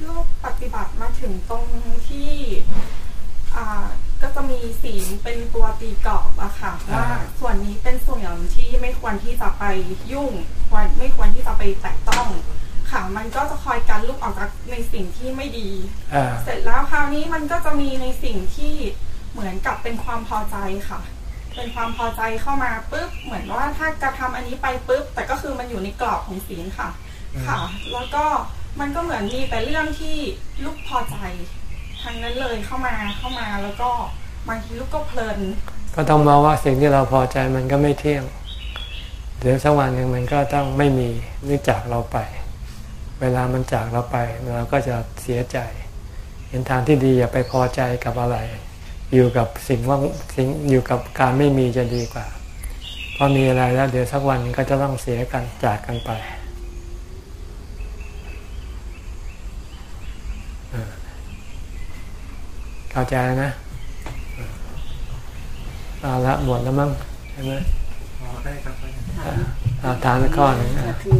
ลูกปฏิบัติ ถึงตรงที่อ่าก็จะมีศีลเป็นตัวตีกรอบอะค่ะอ่าว่าส่วนนี้เป็นส่วนที่ไม่ควรที่จะไปยุ่งควรไม่ควรที่จะไปแตะต้องค่ะ มันก็จะคอยกันลูกออกจากในสิ่งที่ไม่ดีอ่าเสร็จแล้วคราวนี้มันก็จะมีในสิ่งที่เหมือนกับเป็นความพอใจค่ะ เป็นความพอใจเข้ามาปุ๊บเหมือนว่าถ้ากระทำอันนี้ไปปุ๊บแต่ก็คือมันอยู่ในกรอบของศีลค่ะ ค่ะ แล้วก็ มันก็เหมือนมีแต่เรื่องที่ลูกพอใจทั้งนั้นเลยเข้ามาเข้ามาแล้วก็บางทีลูกก็เพลิน ก็ต้องมองว่าสิ่งที่เราพอใจมันก็ไม่เที่ยงเดี๋ยวสักวันหนึ่งมันก็ต้องไม่มีหรือจากเราไป เวลามันจากเราไปเราก็จะเสียใจ เห็นทางที่ดีอย่าไปพอใจกับอะไร อยู่กับสิ่งว่าสิ่งอยู่กับการไม่มีจะดีกว่าพอมีอะไรแล้วเดี๋ยวสักวันก็จะต้องเสียกันจากกันไปเออ เข้าใจนะเอาละหมดแล้วมั้งใช่ไหมอ๋อได้ครับเอาถามไปข้อหนึ่งอะคือ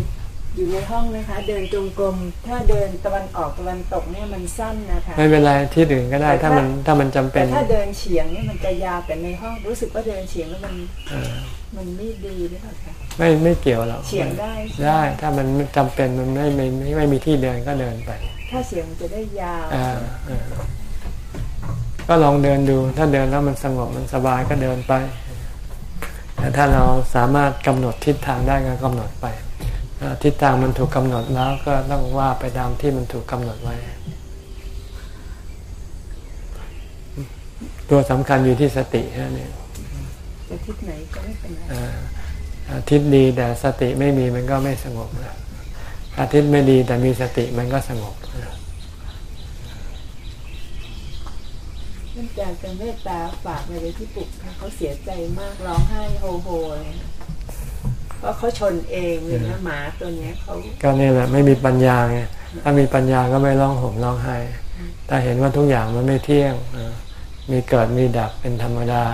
อยู่ในห้องนะคะ เดินจงกรมถ้าเดินตะวันออกตะวันตกเนี่ยมันสั้นนะคะไม่เป็นไรที่อื่นก็ได้ถ้ามันถ้ามันจำเป็แต่นถ้าเดินเฉียงเนี่ยมันจะยาวแต่ในห้องรู้สึกว่าเดินเฉียงแล้วมันเออมันไม่ดีหรือเปล่าคะไม่ไม่เกี่ยวหรอกเฉียงได้ใช่ไหมได้ถ้ามันจำเป็นมันไม่ไม่ไม่ไม่มีที่เดินก็เดินไป ถ้าเฉียงมันจะได้ยาวอ่าเออ ก็ลองเดินดู ถ้าเดินแล้วมันสงบมันสบายก็เดินไปแต่ถ้าเราสามารถกำหนดทิศทางได้ก็กำหนดไปถ้าทิศทางมันถูกกำหนดแล้วก็ต้องว่าไปตามที่มันถูกกำหนดไว้ ตัวสำคัญอยู่ที่สติแค่นี้จะทิศไหนก็ไม่เป็นไรอ่าถ้าทิศดีแต่สติไม่มีมันก็ไม่สงบนะถ้าทิศไม่ดีแต่มีสติมันก็สงบ นะเนื่องจากการเมตตาฝากมาเลยที่ปุกค่ะ เขาเสียใจมากร้องไห้โฮโฮเลยค่ะเพราะเขาชนเองเลยนะหมาตัวเนี้ยเขาก็นี่แหละไม่มีปัญญาไงถ้ามีปัญญาก็ไม่ร้องห่มร้องไห้ถ้าเห็นว่าทุกอย่างมันไม่เที่ยงอ่ามีเกิดมีดับเป็นธรรมดา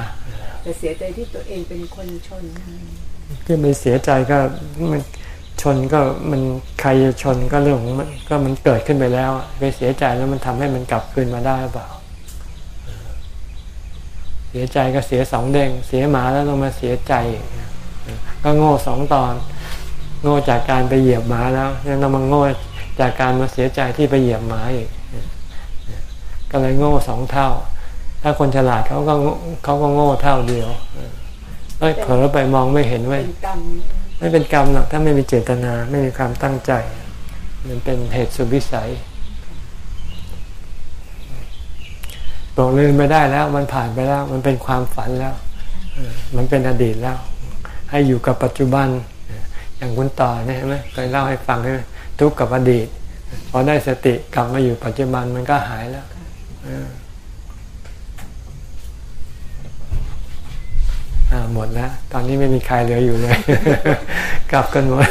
แต่เสียใจที่ตัวเองเป็นคนชนก็ไม่เสียใจก็มันชนก็มันใครจะชนก็เรื่องของมันก็มันเกิดขึ้นไปแล้วอะไปเสียใจแล้วมันทำให้มันกลับคืนมาได้หรือเปล่าเสียใจก็เสียสองเด้งเสียหมาแล้วต้องมาเสียใจ ก็โง่สองตอน โง่จากการไปเหยียบหมาแล้วยังต้องมาโง่จากการมาเสียใจที่ไปเหยียบหมาอีกก็เลยโง่สองเท่า ถ้าคนฉลาดเขาก็เขาก็โง่เท่าเดียวเอ้ยเผลอไปมองไม่เห็นเว้ยไม่เป็นกรรมหรอกถ้าไม่มีเจตนาไม่มีความตั้งใจ มันเป็นเหตุสุดวิสัย บอกลืมไปได้แล้ว มันผ่านไปแล้ว มันเป็นความฝันแล้ว มันเป็นอดีตแล้ว ให้อยู่กับปัจจุบัน อย่างคุณต่อเนี่ยใช่ไหมเคยเล่าให้ฟังใช่ไหมทุกข์กับอดีต พอได้สติกลับมาอยู่ปัจจุบันมันก็หายแล้วหมดแล้ว ตอนนี้ไม่มีใครเหลืออยู่เลย กลับกันหมด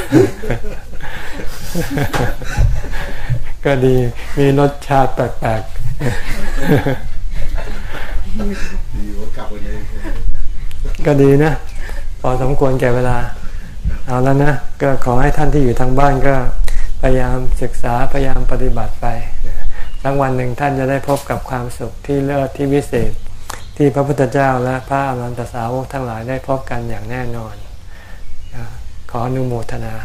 ก็ดีมีรสชาติแปลก ดีว่ากลับไปเลยก็ดีนะ พอสมควรแก่เวลา เอาแล้วนะ ก็ขอให้ท่านที่อยู่ทางบ้านก็พยายามศึกษาพยายามปฏิบัติไปสักวันหนึ่งท่านจะได้พบกับความสุขที่เลิศที่วิเศษ ที่พระพุทธเจ้าและพระอรหันตสาวกทั้งหลายได้พบกันอย่างแน่นอน ขออนุโมทนา